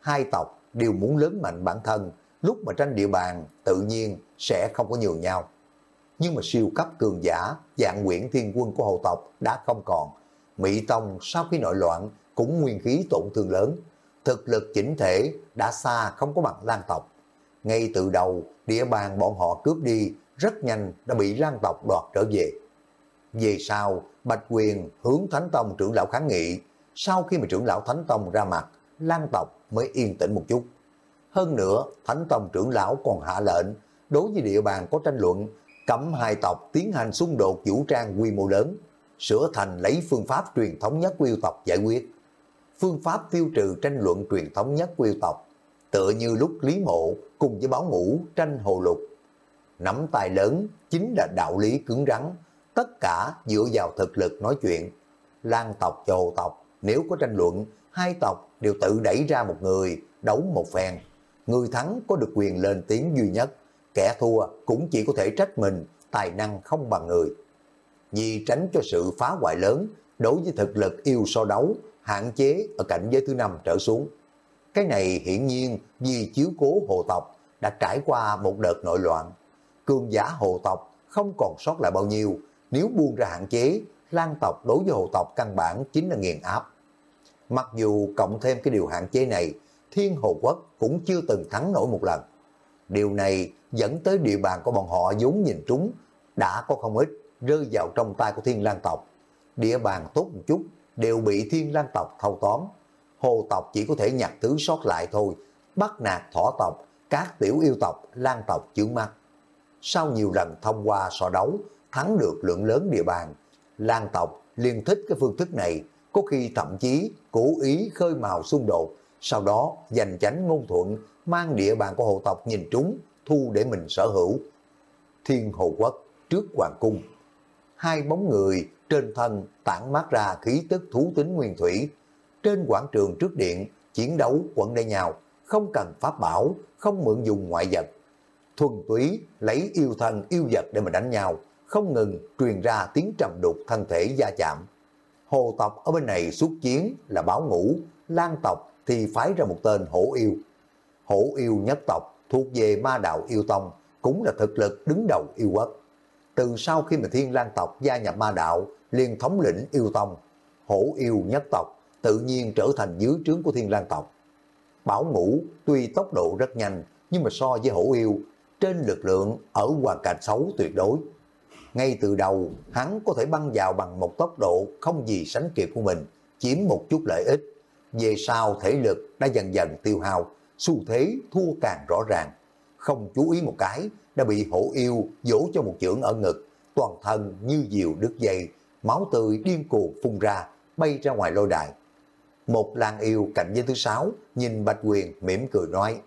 Hai tộc đều muốn lớn mạnh bản thân, lúc mà tranh địa bàn tự nhiên sẽ không có nhường nhau. Nhưng mà siêu cấp cường giả, dạng quyển thiên quân của hồ tộc đã không còn. Mỹ Tông sau khi nội loạn cũng nguyên khí tổn thương lớn. Thực lực chỉnh thể đã xa không có bằng lan tộc. Ngay từ đầu, địa bàn bọn họ cướp đi rất nhanh đã bị lan tộc đoạt trở về. Về sau, Bạch Quyền hướng Thánh Tông trưởng lão kháng nghị. Sau khi mà trưởng lão Thánh Tông ra mặt, lan tộc mới yên tĩnh một chút. Hơn nữa, Thánh Tông trưởng lão còn hạ lệnh, đối với địa bàn có tranh luận, cấm hai tộc tiến hành xung đột vũ trang quy mô lớn, sửa thành lấy phương pháp truyền thống nhất quy yêu tộc giải quyết. Phương pháp tiêu trừ tranh luận truyền thống nhất quy tộc, tựa như lúc Lý Mộ cùng với báo ngũ tranh hồ lục. Nắm tài lớn chính là đạo lý cứng rắn, tất cả dựa vào thực lực nói chuyện. Lan tộc và hồ tộc, nếu có tranh luận, hai tộc đều tự đẩy ra một người, đấu một phen. Người thắng có được quyền lên tiếng duy nhất, kẻ thua cũng chỉ có thể trách mình, tài năng không bằng người. Vì tránh cho sự phá hoại lớn, đối với thực lực yêu so đấu, hạn chế ở cảnh giới thứ năm trở xuống. Cái này hiển nhiên vì chiếu cố hồ tộc đã trải qua một đợt nội loạn. Cường giả hồ tộc không còn sót lại bao nhiêu, nếu buông ra hạn chế, lan tộc đối với hồ tộc căn bản chính là nghiền áp. Mặc dù cộng thêm cái điều hạn chế này, Thiên Hồ Quốc cũng chưa từng thắng nổi một lần. Điều này dẫn tới địa bàn của bọn họ vốn nhìn trúng, đã có không ít rơi vào trong tay của Thiên Lan tộc. Địa bàn tốt một chút đều bị Thiên lang tộc thâu tóm. Hồ tộc chỉ có thể nhặt thứ sót lại thôi, bắt nạt thỏ tộc, các tiểu yêu tộc, lan tộc chướng mắt. Sau nhiều lần thông qua so đấu, thắng được lượng lớn địa bàn, lan tộc liên thích cái phương thức này, có khi thậm chí cố ý khơi mào xung đột, sau đó giành chánh ngôn thuận, mang địa bàn của hồ tộc nhìn trúng, thu để mình sở hữu. Thiên Hồ Quốc trước Hoàng Cung, hai bóng người trên thân tản mát ra khí tức thú tính nguyên thủy. Trên quảng trường trước điện, chiến đấu quận đầy nhào không cần pháp bảo, không mượn dùng ngoại vật. Thuần túy lấy yêu thân yêu vật để mà đánh nhau, không ngừng truyền ra tiếng trầm đục thân thể gia chạm. Hồ tộc ở bên này xuất chiến là báo ngũ, lan tộc thì phái ra một tên hổ yêu. Hổ yêu nhất tộc thuộc về ma đạo yêu tông, cũng là thực lực đứng đầu yêu quốc. Từ sau khi mà thiên lang tộc gia nhập ma đạo, liền thống lĩnh yêu tông, hổ yêu nhất tộc, tự nhiên trở thành dưới trướng của thiên lang tộc. Bảo ngũ tuy tốc độ rất nhanh, nhưng mà so với hổ yêu, trên lực lượng ở hoàn cảnh xấu tuyệt đối. Ngay từ đầu, hắn có thể băng vào bằng một tốc độ không gì sánh kịp của mình, chiếm một chút lợi ích. Về sau thể lực đã dần dần tiêu hao, xu thế thua càng rõ ràng. Không chú ý một cái, đã bị hổ yêu dỗ cho một chưởng ở ngực, toàn thân như diều đứt dây, máu tươi điên cuồng phun ra, bay ra ngoài lôi đài. Một làng yêu cạnh với thứ sáu, nhìn Bạch Quyền mỉm cười nói,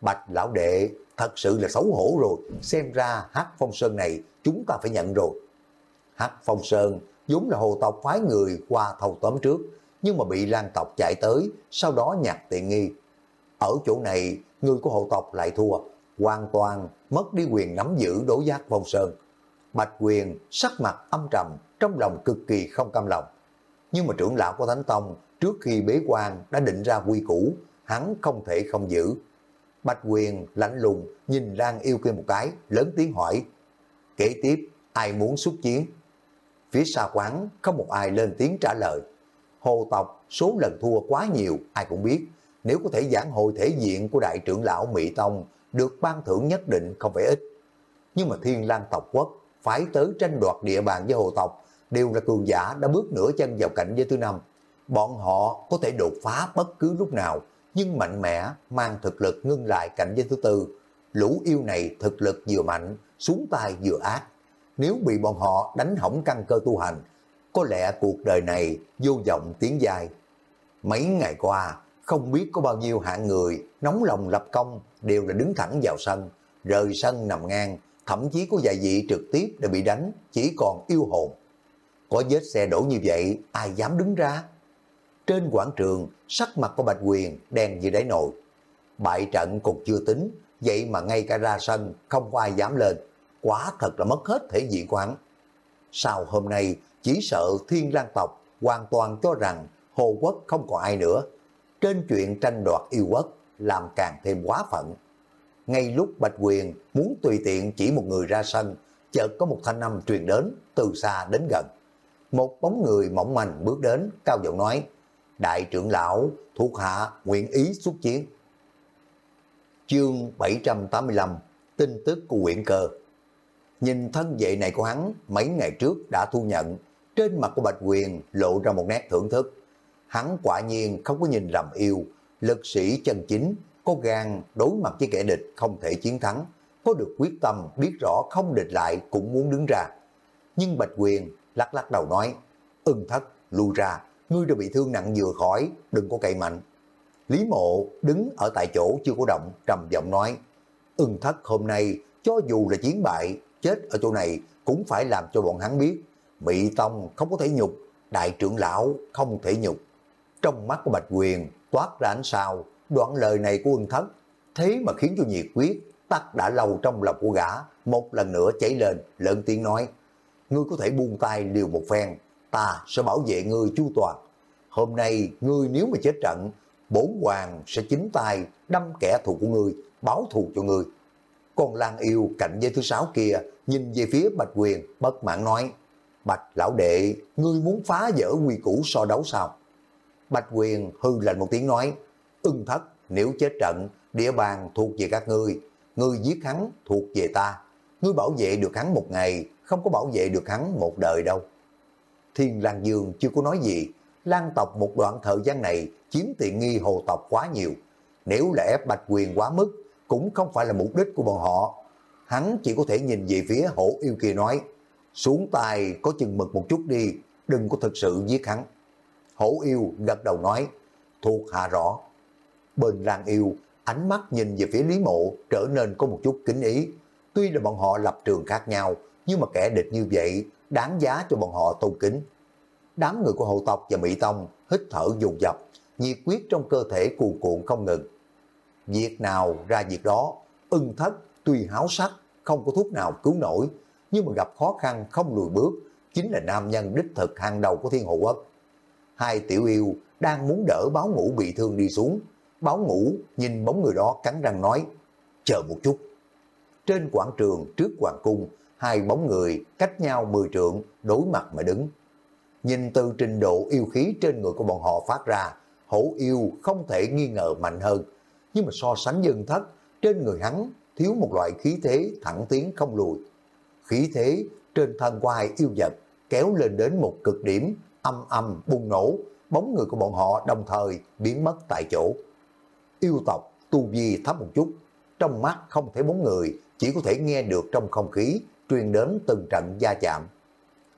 Bạch lão đệ thật sự là xấu hổ rồi, xem ra hát phong sơn này chúng ta phải nhận rồi. Hát phong sơn vốn là hồ tộc phái người qua thâu tóm trước, nhưng mà bị lan tộc chạy tới, sau đó nhặt tiện nghi. Ở chỗ này, người của hộ tộc lại thua, hoàn toàn mất đi quyền nắm giữ đối giác phong sơn. Bạch quyền sắc mặt âm trầm, trong lòng cực kỳ không cam lòng. Nhưng mà trưởng lão của Thánh Tông trước khi bế quan đã định ra quy củ, hắn không thể không giữ. Bạch quyền lạnh lùng nhìn Lan yêu kia một cái, lớn tiếng hỏi. Kế tiếp, ai muốn xuất chiến? Phía xa quán không một ai lên tiếng trả lời. Hồ tộc số lần thua quá nhiều, ai cũng biết. Nếu có thể giảng hồi thể diện của đại trưởng lão Mỹ Tông được ban thưởng nhất định không phải ít. Nhưng mà thiên lang tộc quốc phải tới tranh đoạt địa bàn với hồ tộc đều là cường giả đã bước nửa chân vào cảnh giới thứ năm. Bọn họ có thể đột phá bất cứ lúc nào, nhưng mạnh mẽ mang thực lực ngưng lại cảnh giới thứ tư. Lũ yêu này thực lực vừa mạnh, xuống tay vừa ác. Nếu bị bọn họ đánh hỏng căn cơ tu hành, có lẽ cuộc đời này vô vọng tiến dài. Mấy ngày qua, không biết có bao nhiêu hạng người nóng lòng lập công đều là đứng thẳng vào sân, rời sân nằm ngang, thậm chí có vài vị trực tiếp đã bị đánh, chỉ còn yêu hồn. Có vết xe đổ như vậy, ai dám đứng ra? Trên quảng trường, sắc mặt của Bạch Quyền đen như đáy nồi. Bại trận còn chưa tính, vậy mà ngay cả ra sân không có ai dám lên. Quá thật là mất hết thể diện của hắn. Sau hôm nay, chỉ sợ thiên lang tộc hoàn toàn cho rằng Hồ Quốc không còn ai nữa. Trên chuyện tranh đoạt yêu quốc, làm càng thêm quá phận. Ngay lúc Bạch Quyền muốn tùy tiện chỉ một người ra sân, chợt có một thanh âm truyền đến từ xa đến gần. Một bóng người mỏng manh bước đến, cao giọng nói, Đại trưởng lão, thuộc hạ, nguyện ý xuất chiến. Chương 785, tin tức của Nguyễn cơ. Nhìn thân vệ này của hắn, mấy ngày trước đã thu nhận, trên mặt của Bạch Quyền lộ ra một nét thưởng thức. Hắn quả nhiên không có nhìn lầm yêu, lực sĩ chân chính, có gan đối mặt với kẻ địch không thể chiến thắng, có được quyết tâm biết rõ không địch lại cũng muốn đứng ra. Nhưng Bạch Quyền lắc lắc đầu nói, ưng thất, lui ra, ngươi đã bị thương nặng vừa khỏi, đừng có cậy mạnh. Lý mộ đứng ở tại chỗ chưa có động, trầm giọng nói, ưng thất hôm nay cho dù là chiến bại, chết ở chỗ này cũng phải làm cho bọn hắn biết, Mỹ Tông không có thể nhục, đại trưởng lão không thể nhục. Trong mắt của Bạch Quyền toát ra ánh sao, đoạn lời này của ưng thất, thế mà khiến cho nhiệt quyết tắt đã lâu trong lòng của gã, một lần nữa chảy lên, lớn tiếng nói, ngươi có thể buông tay liều một phen, ta sẽ bảo vệ ngươi chu toàn. Hôm nay ngươi nếu mà chết trận, bốn hoàng sẽ chính tay đâm kẻ thù của ngươi, báo thù cho ngươi. Còn Lan Yêu cạnh dây thứ sáu kia nhìn về phía Bạch Quyền bất mãn nói, Bạch lão đệ, ngươi muốn phá vỡ quy củ so đấu sao? Bạch Quyền hư lạnh một tiếng nói, ưng thất nếu chết trận, địa bàn thuộc về các ngươi, ngươi giết hắn thuộc về ta. Ngươi bảo vệ được hắn một ngày, không có bảo vệ được hắn một đời đâu. Thiên Lan Dương chưa có nói gì, Lan tộc một đoạn thời gian này chiếm tiện nghi hồ tộc quá nhiều. Nếu là ép bạch quyền quá mức, cũng không phải là mục đích của bọn họ. Hắn chỉ có thể nhìn về phía hổ yêu kia nói, xuống tay có chừng mực một chút đi, đừng có thực sự giết hắn. Hổ yêu gật đầu nói, thuộc hạ rõ. Bên Lan yêu, ánh mắt nhìn về phía Lý Mộ trở nên có một chút kính ý. Tuy là bọn họ lập trường khác nhau, nhưng mà kẻ địch như vậy đáng giá cho bọn họ tôn kính. Đám người của hậu tộc và Mỹ Tông hít thở dùng dập, nhiệt quyết trong cơ thể cuồn cuộn không ngừng. Việc nào ra việc đó, ưng thất tuy háo sắc, không có thuốc nào cứu nổi, nhưng mà gặp khó khăn không lùi bước, chính là nam nhân đích thực hàng đầu của thiên hộ quốc. Hai tiểu yêu đang muốn đỡ báo ngủ bị thương đi xuống, báo ngủ nhìn bóng người đó cắn răng nói, chờ một chút. Trên quảng trường trước hoàng cung, hai bóng người cách nhau mười trượng đối mặt mà đứng. Nhìn từ trình độ yêu khí trên người của bọn họ phát ra, hổ yêu không thể nghi ngờ mạnh hơn. Nhưng mà so sánh dân thất, trên người hắn thiếu một loại khí thế thẳng tiến không lùi. Khí thế trên thân của hai yêu vật kéo lên đến một cực điểm, âm âm bùng nổ, bóng người của bọn họ đồng thời biến mất tại chỗ. Yêu tộc tu vi thấp một chút, trong mắt không thấy bóng người, chỉ có thể nghe được trong không khí truyền đến từng trận gia chạm.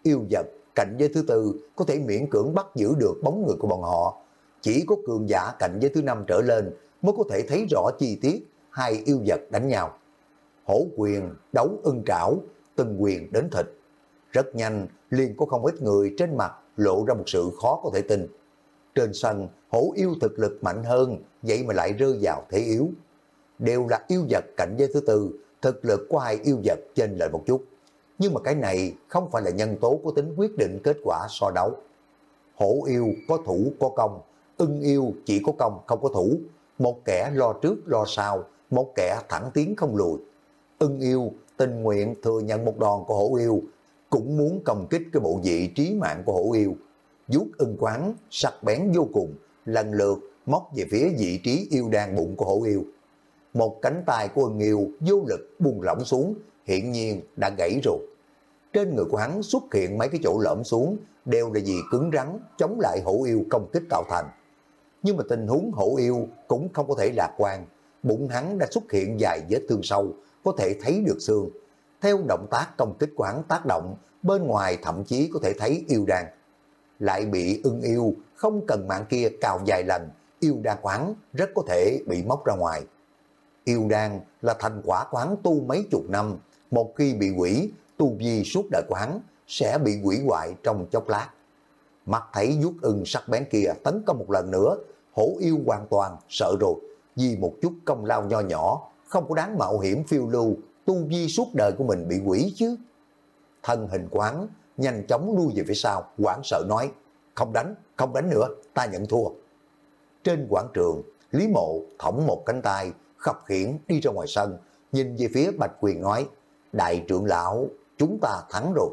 Yêu vật cảnh giới thứ tư có thể miễn cưỡng bắt giữ được bóng người của bọn họ. Chỉ có cường giả cảnh giới thứ năm trở lên mới có thể thấy rõ chi tiết hai yêu vật đánh nhau. Hổ quyền, đấu ưng trảo, từng quyền đến thịt. Rất nhanh, liền có không ít người trên mặt lộ ra một sự khó có thể tin. Trên sân, hổ yêu thực lực mạnh hơn, vậy mà lại rơi vào thế yếu. Đều là yêu vật cạnh giới thứ tư, thực lực của hai yêu vật trên lệch một chút. Nhưng mà cái này không phải là nhân tố có tính quyết định kết quả so đấu. Hổ yêu có thủ có công, ưng yêu chỉ có công không có thủ. Một kẻ lo trước lo sau, một kẻ thẳng tiến không lùi. Ưng yêu tình nguyện thừa nhận một đòn của hổ yêu, cũng muốn công kích cái bộ vị trí mạng của hổ yêu. vuốt ưng quán, sắc bén vô cùng, lần lượt móc về phía vị trí yêu đan bụng của hổ yêu một cánh tay của ưng yêu vô lực buông lỏng xuống, hiện nhiên đã gãy rồi. Trên người của hắn xuất hiện mấy cái chỗ lõm xuống, đều là gì cứng rắn, chống lại hổ yêu công kích tạo thành. Nhưng mà tình huống hổ yêu cũng không có thể lạc quan, bụng hắn đã xuất hiện vài vết thương sâu, có thể thấy được xương. Theo động tác công kích của hắn tác động, bên ngoài thậm chí có thể thấy yêu đàn. Lại bị ưng yêu, không cần mạng kia cào dài lần, yêu đàn quán rất có thể bị móc ra ngoài. Yêu đan là thành quả quán tu mấy chục năm, một khi bị quỷ, tu vi suốt đời quán sẽ bị quỷ hoại trong chốc lát. Mặt thấy vuốt ưng sắc bén kia tấn công một lần nữa, hổ yêu hoàn toàn sợ rồi, vì một chút công lao nho nhỏ, không có đáng mạo hiểm phiêu lưu, tu vi suốt đời của mình bị quỷ chứ. Thân hình quán nhanh chóng lui về phía sau, quảng sợ nói, không đánh, không đánh nữa, ta nhận thua. Trên quảng trường, Lý Mộ thõng một cánh tay, khập khiển đi ra ngoài sân, nhìn về phía Bạch Quyền nói, đại trưởng lão, chúng ta thắng rồi.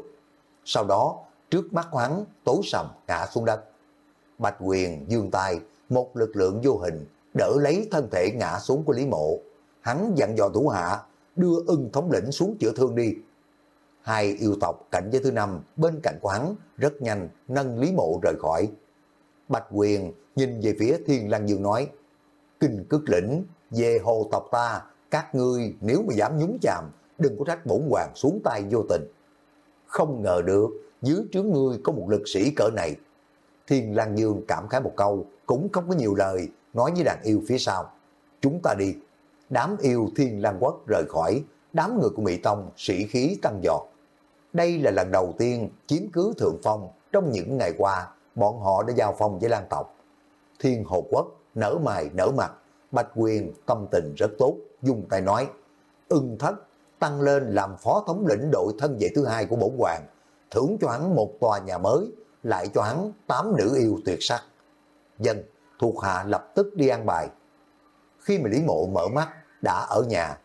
Sau đó, trước mắt hắn tối sầm ngã xuống đất. Bạch Quyền dương tay, một lực lượng vô hình đỡ lấy thân thể ngã xuống của Lý Mộ. Hắn dặn dò thủ hạ, đưa ưng thống lĩnh xuống chữa thương đi. Hai yêu tộc cạnh giới thứ năm bên cạnh của hắn rất nhanh nâng Lý Mộ rời khỏi. Bạch Quyền nhìn về phía Thiên Lăng Dương nói, Kinh cước lĩnh về hồ tộc ta Các ngươi nếu mà dám nhúng chàm, đừng có trách bổn hoàng xuống tay vô tình. Không ngờ được, dưới trướng ngươi có một lực sĩ cỡ này. Thiên Lang Dương cảm khái một câu, cũng không có nhiều lời, nói với đàn yêu phía sau. Chúng ta đi. Đám yêu Thiên Lang Quốc rời khỏi, đám người của Mỹ Tông sĩ khí tăng giọt. Đây là lần đầu tiên chiếm cứ Thượng Phong trong những ngày qua, bọn họ đã giao phong với Lan tộc. Thiên Hồ Quốc nở mày nở mặt, Bạch Quyền tâm tình rất tốt, dùng tay nói, ưng thất tăng lên làm phó thống lĩnh đội thân vệ thứ hai của bổn hoàng, thưởng cho hắn một tòa nhà mới, lại cho hắn tám nữ yêu tuyệt sắc. Dân, thuộc hạ lập tức đi ăn bài. Khi mà Lý Mộ mở mắt, đã ở nhà,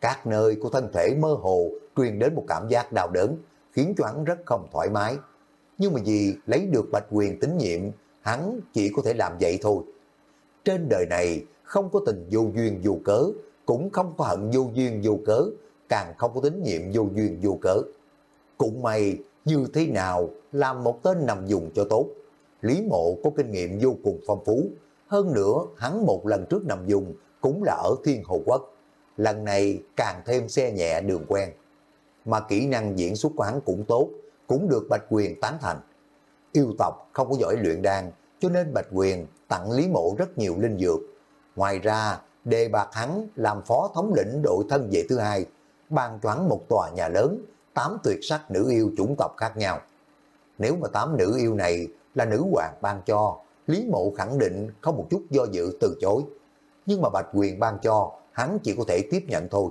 các nơi của thân thể mơ hồ truyền đến một cảm giác đau đớn, khiến cho hắn rất không thoải mái. Nhưng mà vì lấy được bạch quyền tín nhiệm, hắn chỉ có thể làm vậy thôi. Trên đời này không có tình vô duyên vô cớ, cũng không có hận vô duyên vô cớ, càng không có tín nhiệm vô duyên vô cớ. Cũng may, như thế nào làm một tên nằm dùng cho tốt. Lý mộ có kinh nghiệm vô cùng phong phú, hơn nữa hắn một lần trước nằm dùng cũng là ở Thiên Hồ Quốc. Lần này càng thêm xe nhẹ đường quen. Mà kỹ năng diễn xuất của hắn cũng tốt, cũng được Bạch Quyền tán thành. Yêu tộc không có giỏi luyện đan, cho nên Bạch Quyền tặng Lý Mộ rất nhiều linh dược. Ngoài ra, đề bạc hắn làm phó thống lĩnh đội thân vệ thứ hai, ban choán một tòa nhà lớn, tám tuyệt sắc nữ yêu chủng tộc khác nhau. Nếu mà tám nữ yêu này là nữ hoàng ban cho, Lý Mộ khẳng định có một chút do dự từ chối. Nhưng mà Bạch Quyền ban cho, hắn chỉ có thể tiếp nhận thôi.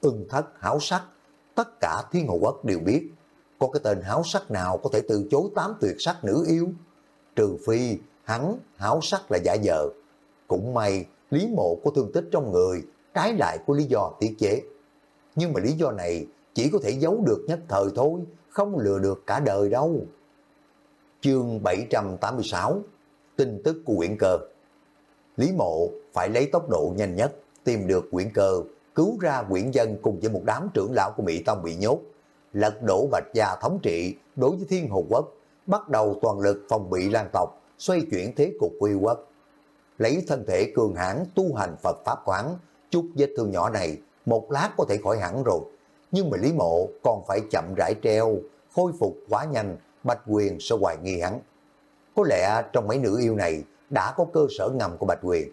Ưng thất hảo sắc, tất cả thiên hồ quốc đều biết, có cái tên háo sắc nào có thể từ chối tám tuyệt sắc nữ yêu? Trừ phi, hắn háo sắc là giả vờ. Cũng may, Lý Mộ có thương tích trong người, trái lại của lý do tiết chế. Nhưng mà lý do này chỉ có thể giấu được nhất thời thôi, không lừa được cả đời đâu. Chương 786 Tin tức của quyển cơ Lý Mộ phải lấy tốc độ nhanh nhất tìm được quyển cơ, cứu ra quyển dân cùng với một đám trưởng lão của Mỹ Tông bị nhốt, lật đổ Bạch Gia thống trị đối với Thiên Hồ Quốc, bắt đầu toàn lực phòng bị lan tộc, xoay chuyển thế cục quy quốc. Lấy thân thể cường hãn tu hành Phật Pháp quán, chút vết thương nhỏ này, một lát có thể khỏi hẳn rồi. Nhưng mà Lý Mộ còn phải chậm rãi treo, khôi phục quá nhanh, Bạch Quyền sẽ hoài nghi hắn. Có lẽ trong mấy nữ yêu này đã có cơ sở ngầm của Bạch Quyền.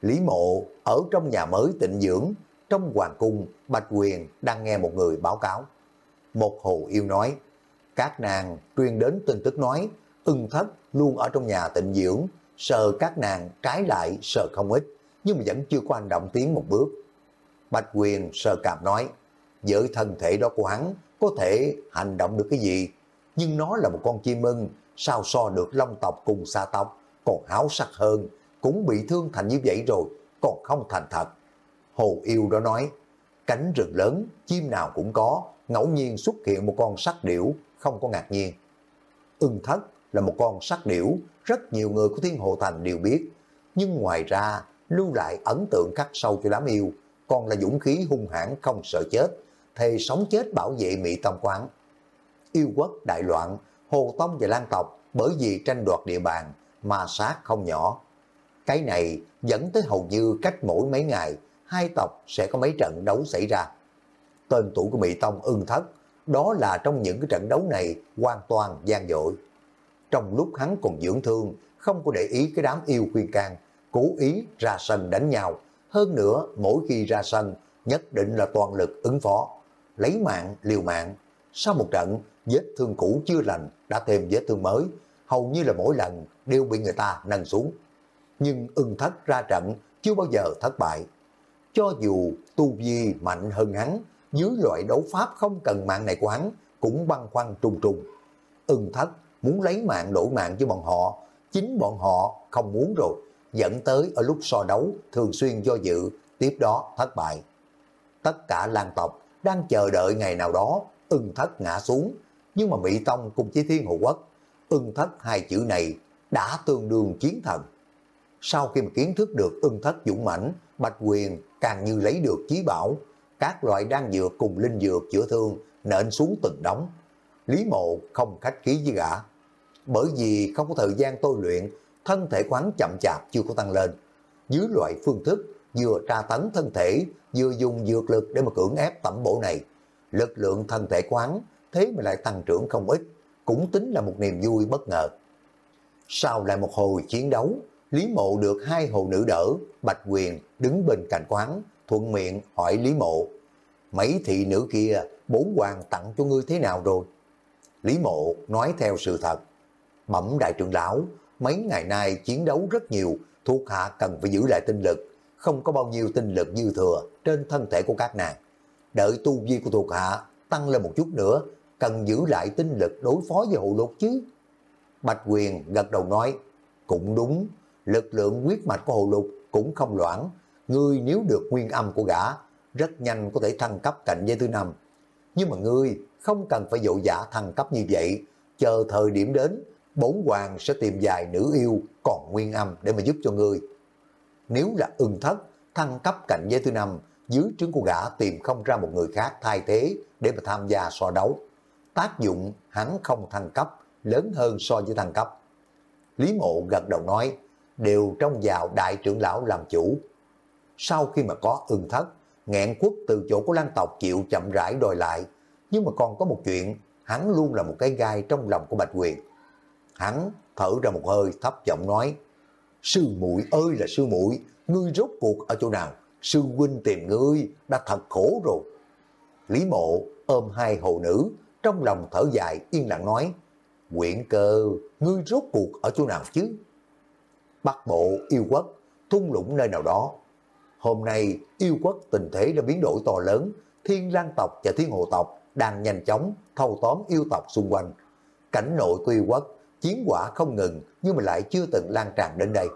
Lý Mộ ở trong nhà mới tịnh dưỡng, trong hoàng cung, Bạch Quyền đang nghe một người báo cáo. Một hồ yêu nói, các nàng truyền đến tin tức nói, ưng thất luôn ở trong nhà tịnh dưỡng, sợ các nàng trái lại sợ không ít, nhưng mà vẫn chưa có hành động tiến một bước. Bạch Quyền sờ cạp nói, với thân thể đó của hắn có thể hành động được cái gì, nhưng nó là một con chim ưng, sao so được long tộc cùng sa tộc, còn háo sắc hơn, cũng bị thương thành như vậy rồi, còn không thành thật. Hồ yêu đó nói, cánh rừng lớn, chim nào cũng có, ngẫu nhiên xuất hiện một con sắc điểu, không có ngạc nhiên. Ưng thất là một con sắc điểu, rất nhiều người của Thiên Hồ Thành đều biết, nhưng ngoài ra lưu lại ấn tượng khắc sâu cho đám yêu, còn là dũng khí hung hãn không sợ chết, thề sống chết bảo vệ Mỹ Tâm Quán. Yêu quốc đại loạn, Hồ Tông và Lan tộc bởi vì tranh đoạt địa bàn mà sát không nhỏ. Cái này dẫn tới hầu như cách mỗi mấy ngày, hai tộc sẽ có mấy trận đấu xảy ra. Tên tuổi của Mỹ Tông ưng thất, đó là trong những cái trận đấu này hoàn toàn gian dội. Trong lúc hắn còn dưỡng thương, không có để ý cái đám yêu khuyên can, cố ý ra sân đánh nhau. Hơn nữa, mỗi khi ra sân, nhất định là toàn lực ứng phó. Lấy mạng, liều mạng. Sau một trận, vết thương cũ chưa lành, đã thêm vết thương mới. Hầu như là mỗi lần đều bị người ta nâng xuống. Nhưng ưng thất ra trận chưa bao giờ thất bại. Cho dù tu vi mạnh hơn hắn, dưới loại đấu pháp không cần mạng này của hắn, cũng băng khoăn trùng trùng. Ưng thất muốn lấy mạng đổi mạng với bọn họ, chính bọn họ không muốn rồi, dẫn tới ở lúc so đấu thường xuyên do dự, tiếp đó thất bại. Tất cả làng tộc đang chờ đợi ngày nào đó ưng thất ngã xuống, nhưng mà Mỹ Tông cùng với Thiên Hồ Quốc, ưng thất hai chữ này đã tương đương chiến thần. Sau khi mà kiến thức được ưng thất dũng mãnh, Bạch Quyền càng như lấy được chí bảo, các loại đan dược cùng linh dược chữa thương nện xuống từng đóng Lý mộ không khách khí với gã. Bởi vì không có thời gian tôi luyện, thân thể quán chậm chạp chưa có tăng lên. Dưới loại phương thức vừa tra tấn thân thể, vừa dùng dược lực để mà cưỡng ép tẩm bổ này. Lực lượng thân thể quán, thế mà lại tăng trưởng không ít, cũng tính là một niềm vui bất ngờ. Sau lại một hồi chiến đấu, Lý Mộ được hai hồ nữ đỡ, Bạch Quyền đứng bên cạnh quán, thuận miệng hỏi Lý Mộ, mấy thị nữ kia bốn hoàng tặng cho ngươi thế nào rồi? Lý Mộ nói theo sự thật, bẩm đại trưởng lão, mấy ngày nay chiến đấu rất nhiều, thuộc hạ cần phải giữ lại tinh lực, không có bao nhiêu tinh lực dư thừa trên thân thể của các nàng. Đợi tu vi của thuộc hạ tăng lên một chút nữa, cần giữ lại tinh lực đối phó với hộ lục chứ. Bạch Quyền gật đầu nói, cũng đúng, lực lượng quyết mạch của hộ lục cũng không loãng, ngươi nếu được nguyên âm của gã, rất nhanh có thể thăng cấp cạnh giới thứ năm. Nhưng mà ngươi không cần phải dội dã thăng cấp như vậy, chờ thời điểm đến, bốn hoàng sẽ tìm dài nữ yêu còn nguyên âm để mà giúp cho ngươi. Nếu là ưng thất, thăng cấp cạnh giới thứ năm, dưới trứng của gã tìm không ra một người khác thay thế để mà tham gia so đấu. Tác dụng hắn không thăng cấp, lớn hơn so với thăng cấp. Lý mộ gật đầu nói, đều trong vào đại trưởng lão làm chủ. Sau khi mà có ưng thất, nghẹn quốc từ chỗ của lan tộc chịu chậm rãi đòi lại, nhưng mà còn có một chuyện, hắn luôn là một cái gai trong lòng của Bạch Quyền. Hắn thở ra một hơi thấp giọng nói, Sư muội ơi là sư muội ngươi rốt cuộc ở chỗ nào? Sư huynh tìm ngươi đã thật khổ rồi. Lý mộ ôm hai hồ nữ, trong lòng thở dài yên lặng nói, Quyển cơ, ngươi rốt cuộc ở chỗ nào chứ? Bắc bộ yêu quốc, thung lũng nơi nào đó. Hôm nay yêu quốc tình thế đã biến đổi to lớn, thiên lang tộc và thiên hồ tộc đang nhanh chóng thâu tóm yêu tộc xung quanh. Cảnh nội của yêu quốc, chiến quả không ngừng nhưng mà lại chưa từng lan tràn đến đây.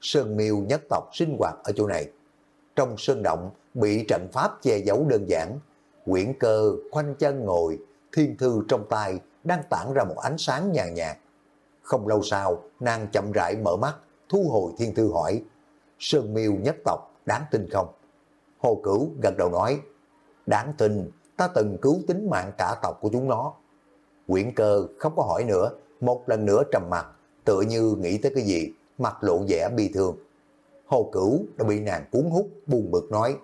Sơn miêu nhất tộc sinh hoạt ở chỗ này. Trong sơn động bị trận pháp che giấu đơn giản, quyển cơ khoanh chân ngồi, thiên thư trong tay đang tản ra một ánh sáng nhàn nhạt. Không lâu sau, nàng chậm rãi mở mắt, thu hồi thiên thư hỏi, Sơn miêu nhất tộc đáng tin không? Hồ Cửu gật đầu nói, đáng tin, ta từng cứu tính mạng cả tộc của chúng nó. Quyển cơ không có hỏi nữa, một lần nữa trầm mặt, tựa như nghĩ tới cái gì, mặt lộ vẻ bi thương. Hồ Cửu đã bị nàng cuốn hút, buồn bực nói,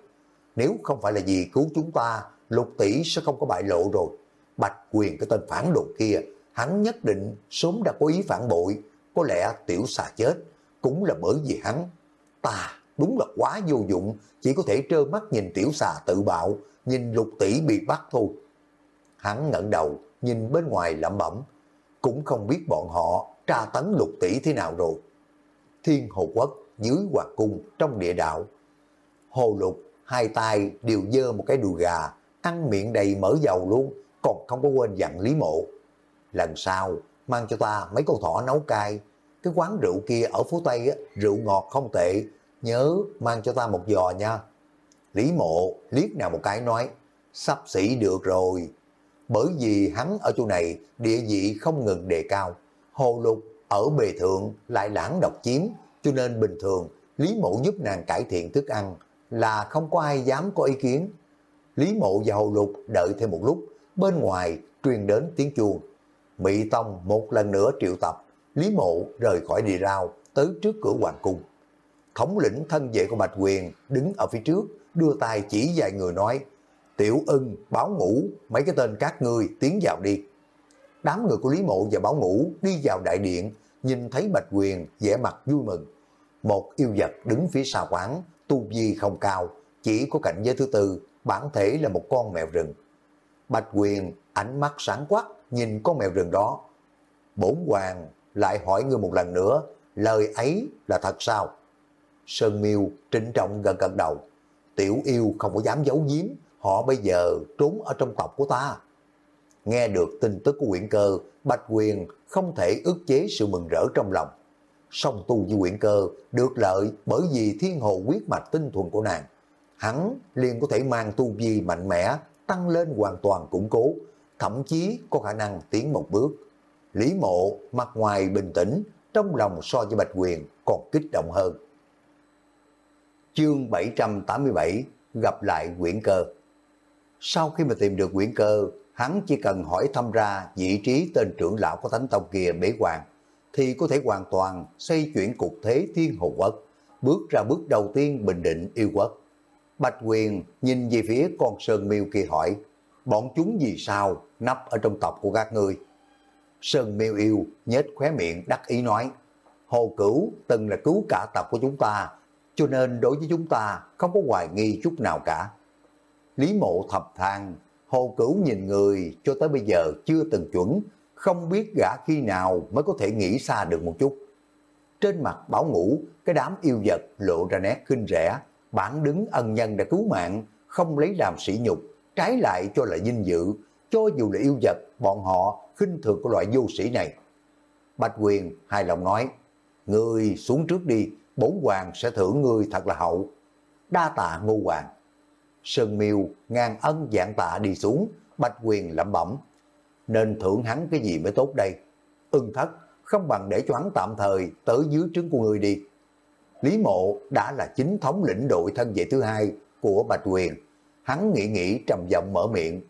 nếu không phải là gì cứu chúng ta, lục tỷ sẽ không có bại lộ rồi. Bạch quyền cái tên phản đồ kia, hắn nhất định sớm đã có ý phản bội, có lẽ tiểu xà chết, cũng là bởi vì hắn. Ta đúng là quá vô dụng, chỉ có thể trơ mắt nhìn tiểu xà tự bạo, nhìn lục tỷ bị bắt thôi. Hắn ngẩng đầu, nhìn bên ngoài lẩm bẩm, cũng không biết bọn họ tra tấn lục tỷ thế nào rồi. Thiên Hồ Quốc dưới hoàng cung trong địa đạo. Hồ lục, hai tay đều dơ một cái đùi gà, ăn miệng đầy mỡ dầu luôn, còn không có quên dặn Lý Mộ. Lần sau, mang cho ta mấy con thỏ nấu cay, cái quán rượu kia ở phố Tây á, rượu ngọt không tệ, nhớ mang cho ta một giò nha. Lý Mộ liếc nào một cái nói, sắp xỉ được rồi. Bởi vì hắn ở chỗ này địa vị không ngừng đề cao. Hồ lục ở bề thượng lại lãng độc chiếm, cho nên bình thường Lý Mộ giúp nàng cải thiện thức ăn là không có ai dám có ý kiến. Lý Mộ và Hồ Lục đợi thêm một lúc, bên ngoài truyền đến tiếng chuông. Mỹ Tông một lần nữa triệu tập, Lý Mộ rời khỏi địa rào tới trước cửa hoàng cung. Thống lĩnh thân vệ của Bạch Quyền đứng ở phía trước, đưa tay chỉ vài người nói, Tiểu ưng, báo ngủ, mấy cái tên các ngươi tiến vào đi. Đám người của Lý Mộ và báo ngủ đi vào đại điện, nhìn thấy Bạch Quyền vẻ mặt vui mừng. Một yêu vật đứng phía sau quán, tu vi không cao, chỉ có cảnh giới thứ tư, bản thể là một con mèo rừng. Bạch Quyền ánh mắt sáng quắc nhìn con mèo rừng đó. Bổn hoàng lại hỏi ngươi một lần nữa, lời ấy là thật sao? Sơn Miêu trịnh trọng gần gần đầu. Tiểu yêu không có dám giấu giếm, họ bây giờ trốn ở trong tộc của ta. Nghe được tin tức của Nguyễn cơ, Bạch Quyền không thể ức chế sự mừng rỡ trong lòng. Song tu với Nguyễn cơ được lợi bởi vì thiên hồ quyết mạch tinh thuần của nàng. Hắn liền có thể mang tu vi mạnh mẽ, tăng lên hoàn toàn củng cố, thậm chí có khả năng tiến một bước. Lý mộ mặt ngoài bình tĩnh, trong lòng so với Bạch Quyền còn kích động hơn. Chương 787 gặp lại Nguyễn cơ. Sau khi mà tìm được Nguyễn cơ, hắn chỉ cần hỏi thăm ra vị trí tên trưởng lão của thánh tông kia bế hoàng, thì có thể hoàn toàn xây chuyển cục thế thiên hồ quốc, bước ra bước đầu tiên bình định yêu quốc. Bạch Quyền nhìn về phía con Sơn Miêu kia hỏi, bọn chúng vì sao nắp ở trong tộc của các ngươi? Sơn Miêu yêu nhếch khóe miệng đắc ý nói, Hồ Cửu từng là cứu cả tộc của chúng ta, cho nên đối với chúng ta không có hoài nghi chút nào cả. Lý mộ thập than, Hồ Cửu nhìn người cho tới bây giờ chưa từng chuẩn, không biết gã khi nào mới có thể nghĩ xa được một chút. Trên mặt bảo ngủ, cái đám yêu vật lộ ra nét khinh rẻ, bản đứng ân nhân đã cứu mạng, không lấy làm sỉ nhục, trái lại cho là dinh dự, cho dù là yêu vật, bọn họ khinh thường của loại vô sĩ này. Bạch Quyền hài lòng nói, Ngươi xuống trước đi, bốn hoàng sẽ thưởng ngươi thật là hậu. Đa tạ ngô hoàng. Sơn miêu ngàn ân dạng tạ đi xuống, Bạch Quyền lẩm bẩm. Nên thưởng hắn cái gì mới tốt đây? Ưng thất, không bằng để cho hắn tạm thời tới dưới trứng của người đi. Lý Mộ đã là chính thống lĩnh đội thân vệ thứ hai của Bạch Quyền. Hắn nghĩ nghĩ trầm giọng mở miệng.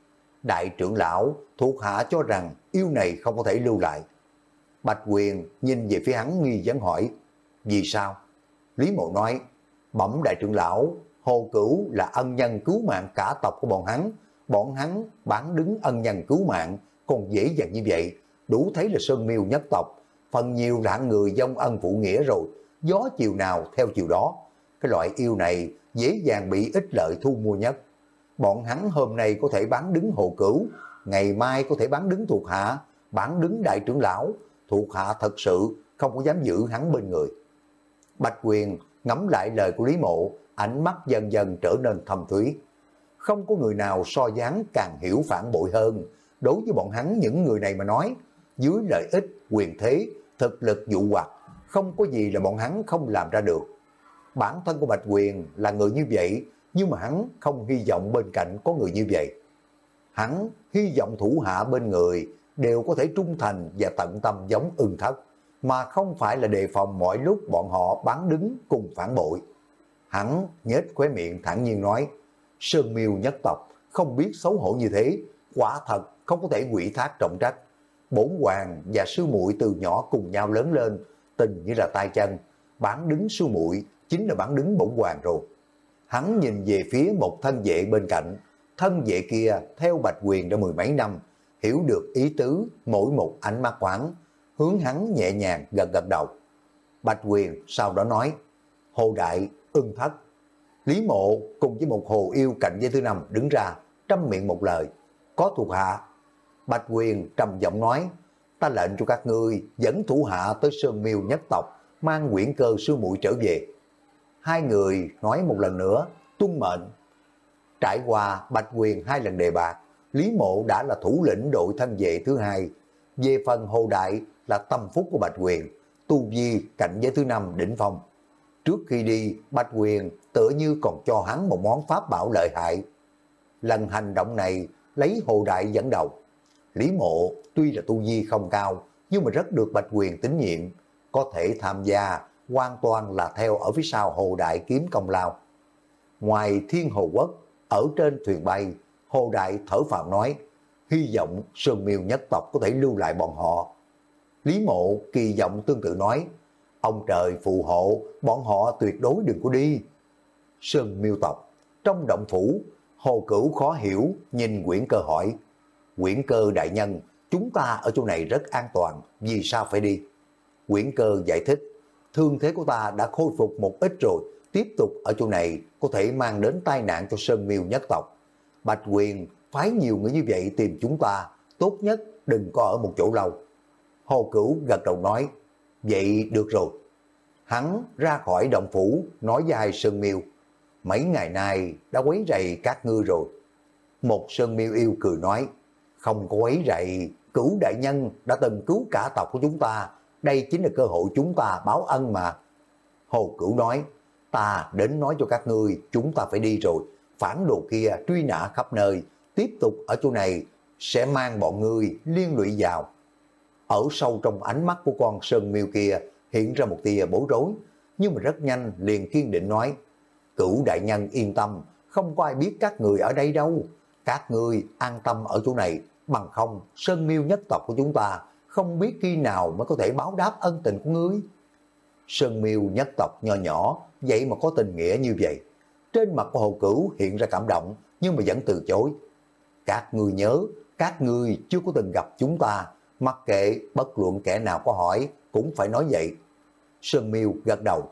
Đại trưởng lão thuộc hạ cho rằng yêu này không có thể lưu lại. Bạch Quyền nhìn về phía hắn nghi vấn hỏi, vì sao? Lý Mộ nói, bẩm đại trưởng lão, Hồ Cửu là ân nhân cứu mạng cả tộc của bọn hắn, bọn hắn bán đứng ân nhân cứu mạng, còn dễ dàng như vậy, đủ thấy là Sơn Miêu nhất tộc, phần nhiều là người dông ân phụ nghĩa rồi, gió chiều nào theo chiều đó. Cái loại yêu này dễ dàng bị ích lợi thu mua nhất. Bọn hắn hôm nay có thể bán đứng Hồ Cửu, ngày mai có thể bán đứng thuộc hạ, bán đứng đại trưởng lão, thuộc hạ thật sự không có dám giữ hắn bên người. Bạch Quyền ngắm lại lời của Lý Mộ, ánh mắt dần dần trở nên thầm thúy. Không có người nào so dáng càng hiểu phản bội hơn. Đối với bọn hắn những người này mà nói, dưới lợi ích, quyền thế, thực lực dụ hoặc, không có gì là bọn hắn không làm ra được. Bản thân của Bạch Quyền là người như vậy, nhưng mà hắn không hy vọng bên cạnh có người như vậy. Hắn hy vọng thủ hạ bên người đều có thể trung thành và tận tâm giống ưng thất, mà không phải là đề phòng mọi lúc bọn họ bán đứng cùng phản bội. Hắn nhếch khóe miệng thản nhiên nói, Sơn miêu nhất tộc không biết xấu hổ như thế, quả thật không có thể quỷ thác trọng trách. Bổn hoàng và sư muội từ nhỏ cùng nhau lớn lên, tình như là tay chân, bán đứng sư muội chính là bán đứng bổn hoàng rồi. Hắn nhìn về phía một thân vệ bên cạnh, thân vệ kia theo bạch quyền đã mười mấy năm, hiểu được ý tứ mỗi một ánh mắt quán, hướng hắn nhẹ nhàng gật gật đầu. Bạch Quyền sau đó nói, Hồ Đại, ưng thất. Lý Mộ cùng với một hồ yêu cạnh với thứ năm đứng ra, trăm miệng một lời, có thuộc hạ. Bạch Quyền trầm giọng nói, ta lệnh cho các ngươi dẫn thủ hạ tới Sơn Miêu nhất tộc, mang quyển cơ sư muội trở về. Hai người nói một lần nữa, tuân mệnh. Trải qua Bạch Quyền hai lần đề bạc, Lý Mộ đã là thủ lĩnh đội thân vệ thứ hai. Về phần Hồ Đại là tâm phúc của Bạch Quyền, tu vi cạnh giới thứ năm đỉnh phong. Trước khi đi, Bạch Quyền tựa như còn cho hắn một món pháp bảo lợi hại. Lần hành động này lấy Hồ Đại dẫn đầu. Lý Mộ tuy là tu vi không cao, nhưng mà rất được Bạch Quyền tín nhiệm, có thể tham gia hoàn toàn là theo ở phía sau Hồ Đại kiếm công lao. Ngoài Thiên Hồ Quốc, ở trên thuyền bay, Hồ Đại thở phào nói, hy vọng Sơn Miêu nhất tộc có thể lưu lại bọn họ. Lý Mộ kỳ vọng tương tự nói, ông trời phù hộ, bọn họ tuyệt đối đừng có đi. Sơn Miêu tộc, trong động phủ, Hồ Cửu khó hiểu, nhìn Quyển Cơ hỏi, Quyển Cơ đại nhân, chúng ta ở chỗ này rất an toàn, vì sao phải đi? Quyển Cơ giải thích, thương thế của ta đã khôi phục một ít rồi, tiếp tục ở chỗ này có thể mang đến tai nạn cho Sơn Miêu nhất tộc. Bạch Quyền phái nhiều người như vậy tìm chúng ta, tốt nhất đừng có ở một chỗ lâu. Hồ Cửu gật đầu nói, vậy được rồi. Hắn ra khỏi động phủ, nói với hai Sơn Miêu, mấy ngày nay đã quấy rầy các ngươi rồi. Một Sơn Miêu yêu cười nói, không có quấy rầy, cứu đại nhân đã từng cứu cả tộc của chúng ta, đây chính là cơ hội chúng ta báo ân mà. Hồ Cửu nói, ta đến nói cho các ngươi, chúng ta phải đi rồi, phản đồ kia truy nã khắp nơi, tiếp tục ở chỗ này sẽ mang bọn ngươi liên lụy vào. Ở sâu trong ánh mắt của con Sơn Miêu kia hiện ra một tia bối rối, nhưng mà rất nhanh liền kiên định nói, cửu đại nhân yên tâm, không có ai biết các người ở đây đâu. Các người an tâm ở chỗ này, bằng không Sơn Miêu nhất tộc của chúng ta không biết khi nào mới có thể báo đáp ân tình của ngươi. Sơn Miêu nhất tộc nhỏ nhỏ vậy mà có tình nghĩa như vậy. Trên mặt của Hồ Cửu hiện ra cảm động, nhưng mà vẫn từ chối. Các ngươi nhớ, các ngươi chưa có từng gặp chúng ta, mặc kệ bất luận kẻ nào có hỏi, cũng phải nói vậy. Sơn Miêu gật đầu,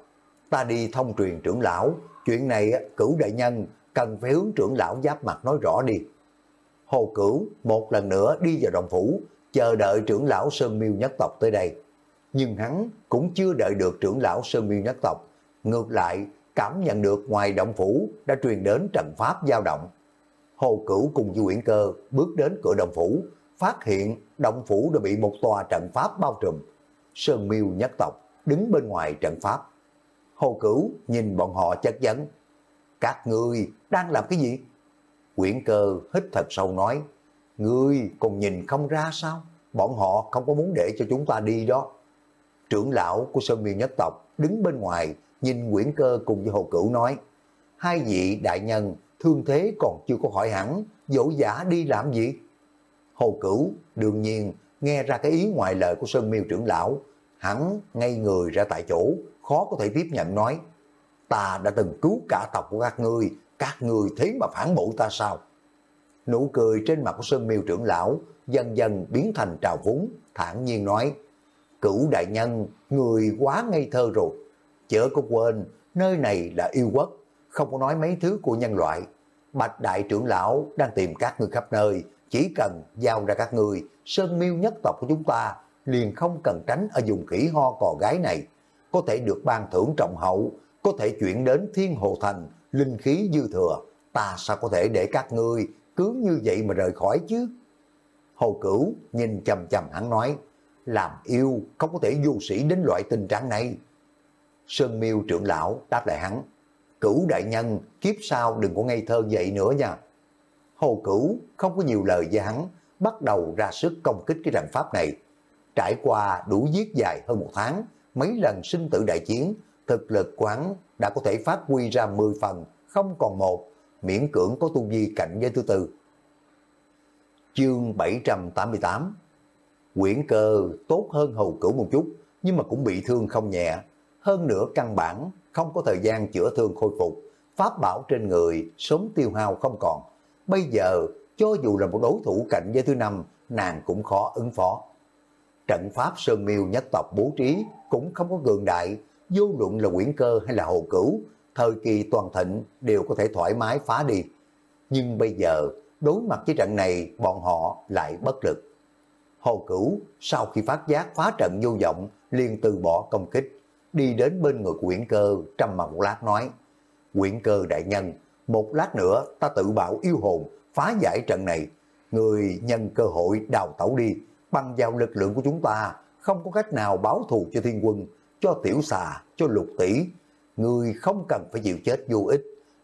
ta đi thông truyền trưởng lão, chuyện này cửu đại nhân cần phải hướng trưởng lão giáp mặt nói rõ đi. Hồ Cửu một lần nữa đi vào đồng phủ, chờ đợi trưởng lão Sơn Miêu nhất tộc tới đây. Nhưng hắn cũng chưa đợi được trưởng lão Sơn Miêu nhất tộc. Ngược lại, cảm nhận được ngoài động phủ đã truyền đến trận pháp dao động. Hồ Cửu cùng Du Uyển Cơ bước đến cửa đồng phủ, phát hiện động phủ đã bị một tòa trận pháp bao trùm. Sơn Miêu nhất tộc đứng bên ngoài trận pháp. Hồ Cửu nhìn bọn họ chất vấn. Các ngươi đang làm cái gì? Quyển cơ hít thật sâu nói, Ngươi còn nhìn không ra sao? Bọn họ không có muốn để cho chúng ta đi đó. Trưởng lão của Sơn Miêu nhất tộc đứng bên ngoài, nhìn Quyển cơ cùng với Hồ Cửu nói, Hai vị đại nhân thương thế còn chưa có khỏi hẳn, dỗ giả đi làm gì? Hồ Cửu đương nhiên nghe ra cái ý ngoài lời của Sơn Miêu trưởng lão, hắn ngay người ra tại chỗ, khó có thể tiếp nhận nói, ta đã từng cứu cả tộc của các ngươi, các ngươi thế mà phản bội ta sao? Nụ cười trên mặt của Sơn Miêu trưởng lão dần dần biến thành trào phúng, thản nhiên nói, cửu đại nhân, người quá ngây thơ rồi, chớ có quên, nơi này là yêu quốc, không có nói mấy thứ của nhân loại. Bạch đại trưởng lão đang tìm các ngươi khắp nơi, chỉ cần giao ra các người Sơn Miêu nhất tộc của chúng ta liền không cần tránh ở vùng khỉ ho cò gái này, có thể được ban thưởng trọng hậu, có thể chuyển đến thiên hồ thành, linh khí dư thừa, ta sao có thể để các ngươi cứ như vậy mà rời khỏi chứ? Hồ Cửu nhìn chầm chầm hắn nói, làm yêu không có thể vô sĩ đến loại tình trạng này. Sơn Miêu trưởng lão đáp lại hắn, Cửu đại nhân kiếp sau đừng có ngây thơ vậy nữa nha. Hồ Cửu không có nhiều lời với hắn, bắt đầu ra sức công kích cái trận pháp này. Trải qua đủ giết dài hơn một tháng, mấy lần sinh tử đại chiến, thực lực quán đã có thể phát huy ra 10 phần, không còn một, miễn cưỡng có tu vi cạnh giới thứ tư. Chương 788 Quyển cơ tốt hơn hầu cửu một chút, nhưng mà cũng bị thương không nhẹ. Hơn nữa căn bản, không có thời gian chữa thương khôi phục, pháp bảo trên người sớm tiêu hao không còn. Bây giờ, cho dù là một đối thủ cạnh với thứ năm, nàng cũng khó ứng phó. Trận pháp Sơn Miêu nhất tộc bố trí cũng không có cường đại, vô luận là quyển cơ hay là hồ cửu, thời kỳ toàn thịnh đều có thể thoải mái phá đi. Nhưng bây giờ, đối mặt với trận này, bọn họ lại bất lực. Hồ Cửu sau khi phát giác phá trận vô vọng, liền từ bỏ công kích, đi đến bên người quyển cơ, trầm mặt một lát nói, quyển cơ đại nhân, một lát nữa ta tự bảo yêu hồn, phá giải trận này, người nhân cơ hội đào tẩu đi, bằng vào lực lượng của chúng ta, không có cách nào báo thù cho thiên quân, cho tiểu xà, cho lục tỷ. Người không cần phải chịu chết vô ích,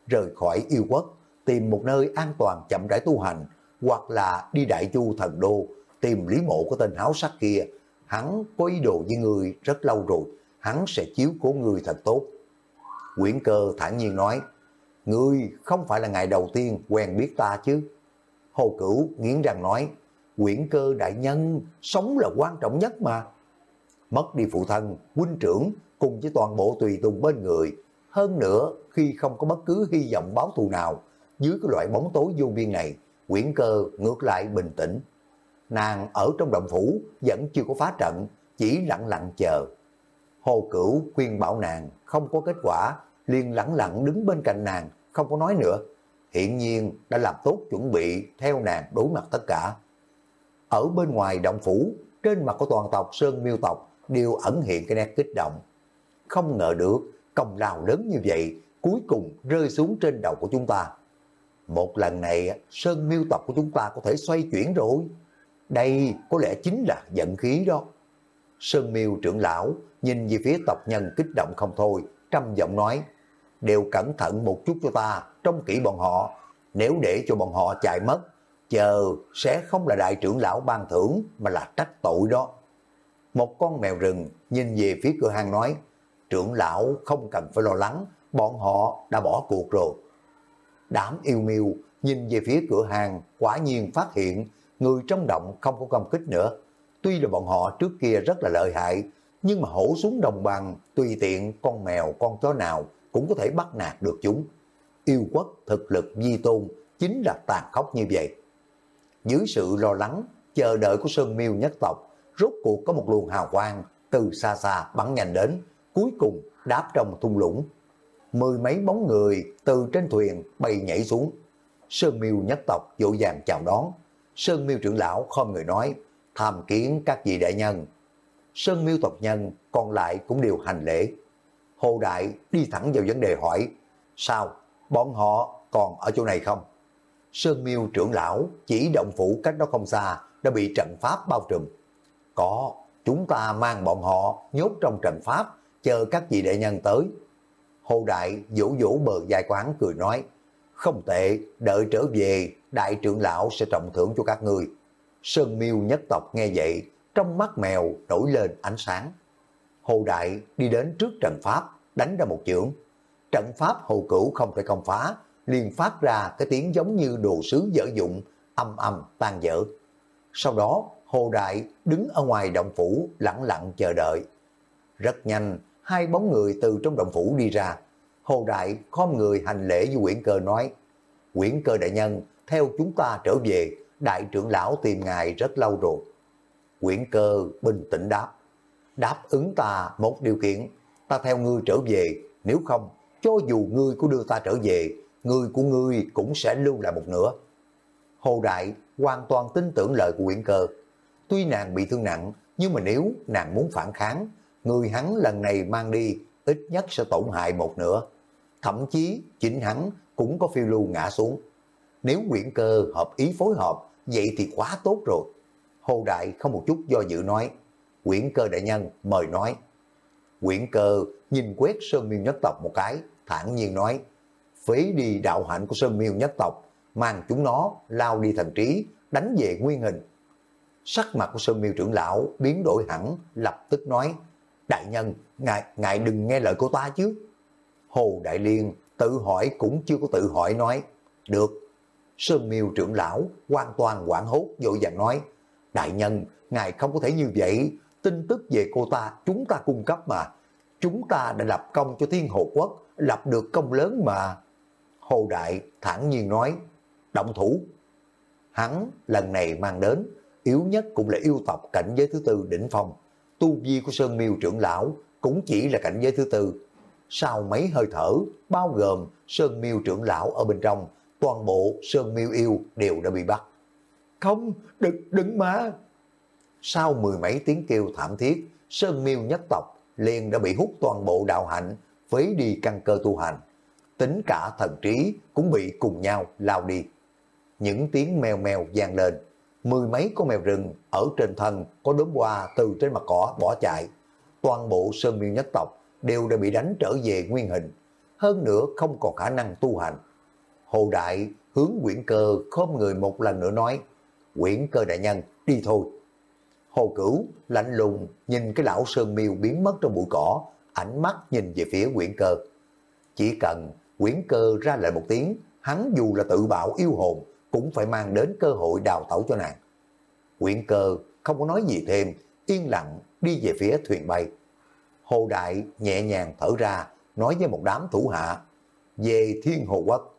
rời khỏi yêu quốc, tìm một nơi an toàn chậm rãi tu hành, hoặc là đi đại chu thần đô, tìm lý mộ của tên háo sắc kia. Hắn có ý đồ với người rất lâu rồi, hắn sẽ chiếu cố người thật tốt. Quyển cơ thản nhiên nói, Ngươi không phải là ngày đầu tiên quen biết ta chứ. Hồ Cửu nghiến răng nói, quyển cơ đại nhân, sống là quan trọng nhất mà. Mất đi phụ thân, huynh trưởng, cùng với toàn bộ tùy tùng bên người. Hơn nữa, khi không có bất cứ hy vọng báo thù nào, dưới cái loại bóng tối vô biên này, quyển cơ ngược lại bình tĩnh. Nàng ở trong động phủ vẫn chưa có phá trận, chỉ lặng lặng chờ. Hồ Cửu khuyên bảo nàng không có kết quả, liền lặng lặng đứng bên cạnh nàng, không có nói nữa. Hiện nhiên đã làm tốt chuẩn bị theo nàng đối mặt tất cả. Ở bên ngoài động phủ, trên mặt của toàn tộc Sơn Miêu tộc đều ẩn hiện cái nét kích động. Không ngờ được, công lao lớn như vậy, cuối cùng rơi xuống trên đầu của chúng ta. Một lần này, Sơn Miêu tộc của chúng ta có thể xoay chuyển rồi. Đây có lẽ chính là giận khí đó. Sơn Miêu trưởng lão nhìn về phía tộc nhân kích động không thôi, trầm giọng nói, đều cẩn thận một chút cho ta, trong kỹ bọn họ, nếu để cho bọn họ chạy mất, chờ sẽ không là đại trưởng lão ban thưởng mà là trách tội đó. Một con mèo rừng nhìn về phía cửa hàng nói, trưởng lão không cần phải lo lắng, bọn họ đã bỏ cuộc rồi. Đám yêu miêu nhìn về phía cửa hàng, quả nhiên phát hiện người trong động không có công kích nữa. Tuy là bọn họ trước kia rất là lợi hại, nhưng mà hổ xuống đồng bằng, tùy tiện con mèo, con chó nào cũng có thể bắt nạt được chúng. Yêu quốc thực lực di tôn chính là tàn khốc như vậy. Dưới sự lo lắng, chờ đợi của Sơn Miêu nhất tộc, rốt cuộc có một luồng hào quang từ xa xa bắn nhanh đến, cuối cùng đáp trong thung lũng. Mười mấy bóng người từ trên thuyền bay nhảy xuống. Sơn Miêu nhất tộc dỗ dàng chào đón. Sơn Miêu trưởng lão không người nói, tham kiến các vị đại nhân. Sơn Miêu tộc nhân còn lại cũng đều hành lễ. Hồ Đại đi thẳng vào vấn đề hỏi, sao, bọn họ còn ở chỗ này không? Sơn Miêu trưởng lão chỉ động phủ cách đó không xa đã bị trận pháp bao trùm. Có, chúng ta mang bọn họ nhốt trong trận pháp, chờ các vị đệ nhân tới. Hồ Đại vỗ vỗ bờ dài quán cười nói, không tệ, đợi trở về, đại trưởng lão sẽ trọng thưởng cho các người. Sơn Miêu nhất tộc nghe vậy, trong mắt mèo nổi lên ánh sáng. Hồ Đại đi đến trước trận pháp, đánh ra một chưởng. Trận pháp hồ cửu không thể công phá, liền phát ra cái tiếng giống như đồ sứ dở dụng, âm âm tan dở. Sau đó, Hồ Đại đứng ở ngoài động phủ lặng lặng chờ đợi. Rất nhanh, hai bóng người từ trong động phủ đi ra. Hồ Đại khom người hành lễ với Nguyễn Cơ nói, Nguyễn Cơ đại nhân, theo chúng ta trở về, đại trưởng lão tìm ngài rất lâu rồi. Nguyễn Cơ bình tĩnh đáp, đáp ứng ta một điều kiện, ta theo ngươi trở về, nếu không, cho dù ngươi có đưa ta trở về, người của ngươi cũng sẽ lưu lại một nửa. Hồ Đại hoàn toàn tin tưởng lời của Nguyễn Cơ. Tuy nàng bị thương nặng, nhưng mà nếu nàng muốn phản kháng, người hắn lần này mang đi ít nhất sẽ tổn hại một nửa. Thậm chí chính hắn cũng có phiêu lưu ngã xuống. Nếu Nguyễn Cơ hợp ý phối hợp, vậy thì quá tốt rồi. Hồ Đại không một chút do dự nói, Quyển Cơ đại nhân mời nói. Quyển Cơ nhìn quét Sơn Miêu Nhất Tộc một cái, thản nhiên nói, phế đi đạo hạnh của Sơn Miêu nhất tộc, mang chúng nó lao đi thần trí, đánh về nguyên hình. Sắc mặt của Sơn Miêu trưởng lão biến đổi hẳn, lập tức nói, Đại nhân, ngài, ngài đừng nghe lời của ta chứ. Hồ Đại Liên tự hỏi cũng chưa có tự hỏi nói, được. Sơn Miêu trưởng lão hoàn toàn quảng hốt vội vàng nói, Đại nhân, ngài không có thể như vậy, tin tức về cô ta chúng ta cung cấp mà. Chúng ta đã lập công cho thiên hộ quốc, lập được công lớn mà. Hồ Đại thản nhiên nói, động thủ. Hắn lần này mang đến, yếu nhất cũng là yêu tộc cảnh giới thứ tư đỉnh phong. Tu vi của Sơn Miêu trưởng lão cũng chỉ là cảnh giới thứ tư. Sau mấy hơi thở, bao gồm Sơn Miêu trưởng lão ở bên trong, toàn bộ Sơn Miêu yêu đều đã bị bắt. Không, đừng, đừng mà. Sau mười mấy tiếng kêu thảm thiết, Sơn Miêu nhất tộc liền đã bị hút toàn bộ đạo hạnh, phế đi căn cơ tu hành tính cả thần trí cũng bị cùng nhau lao đi. Những tiếng mèo mèo vang lên, mười mấy con mèo rừng ở trên thân có đốm hoa từ trên mặt cỏ bỏ chạy. Toàn bộ sơn miêu nhất tộc đều đã bị đánh trở về nguyên hình, hơn nữa không còn khả năng tu hành. Hồ Đại hướng quyển cơ khom người một lần nữa nói, quyển cơ đại nhân, đi thôi. Hồ Cửu lạnh lùng nhìn cái lão sơn miêu biến mất trong bụi cỏ, ánh mắt nhìn về phía quyển cơ. Chỉ cần quyển cơ ra lại một tiếng, hắn dù là tự bạo yêu hồn, cũng phải mang đến cơ hội đào tẩu cho nàng. Quyển cơ không có nói gì thêm, yên lặng đi về phía thuyền bay. Hồ Đại nhẹ nhàng thở ra, nói với một đám thủ hạ, về thiên hồ quốc.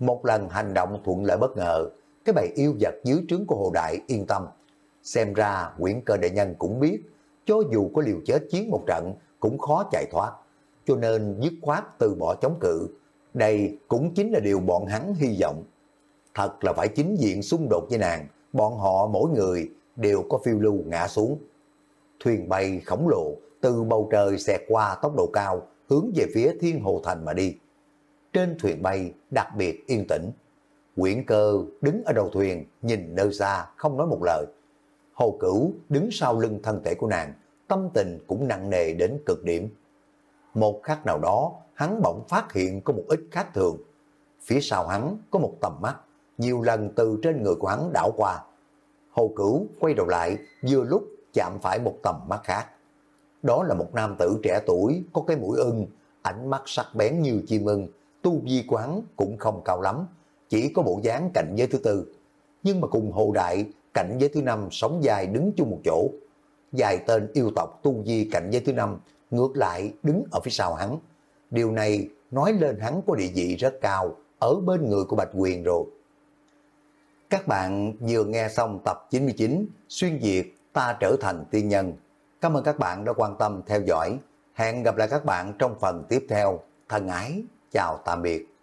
Một lần hành động thuận lợi bất ngờ, cái bầy yêu vật dưới trướng của Hồ Đại yên tâm. Xem ra quyển cơ đại nhân cũng biết, cho dù có liều chết chiến một trận, cũng khó chạy thoát cho nên dứt khoát từ bỏ chống cự. Đây cũng chính là điều bọn hắn hy vọng. Thật là phải chính diện xung đột với nàng, bọn họ mỗi người đều có phiêu lưu ngã xuống. Thuyền bay khổng lồ từ bầu trời xẹt qua tốc độ cao hướng về phía Thiên Hồ Thành mà đi. Trên thuyền bay đặc biệt yên tĩnh. Quyển cơ đứng ở đầu thuyền nhìn nơi xa không nói một lời. Hồ Cửu đứng sau lưng thân thể của nàng, tâm tình cũng nặng nề đến cực điểm. Một khắc nào đó, hắn bỗng phát hiện có một ít khác thường. Phía sau hắn có một tầm mắt, nhiều lần từ trên người của hắn đảo qua. Hồ Cửu quay đầu lại, vừa lúc chạm phải một tầm mắt khác. Đó là một nam tử trẻ tuổi, có cái mũi ưng, ánh mắt sắc bén như chim ưng, tu vi của hắn cũng không cao lắm, chỉ có bộ dáng cạnh giới thứ tư. Nhưng mà cùng Hồ Đại, cạnh giới thứ năm sống dài đứng chung một chỗ. Dài tên yêu tộc tu di cạnh giới thứ năm ngược lại đứng ở phía sau hắn. Điều này nói lên hắn có địa vị rất cao ở bên người của Bạch Quyền rồi. Các bạn vừa nghe xong tập 99 Xuyên Việt ta trở thành tiên nhân. Cảm ơn các bạn đã quan tâm theo dõi. Hẹn gặp lại các bạn trong phần tiếp theo. Thân ái, chào tạm biệt.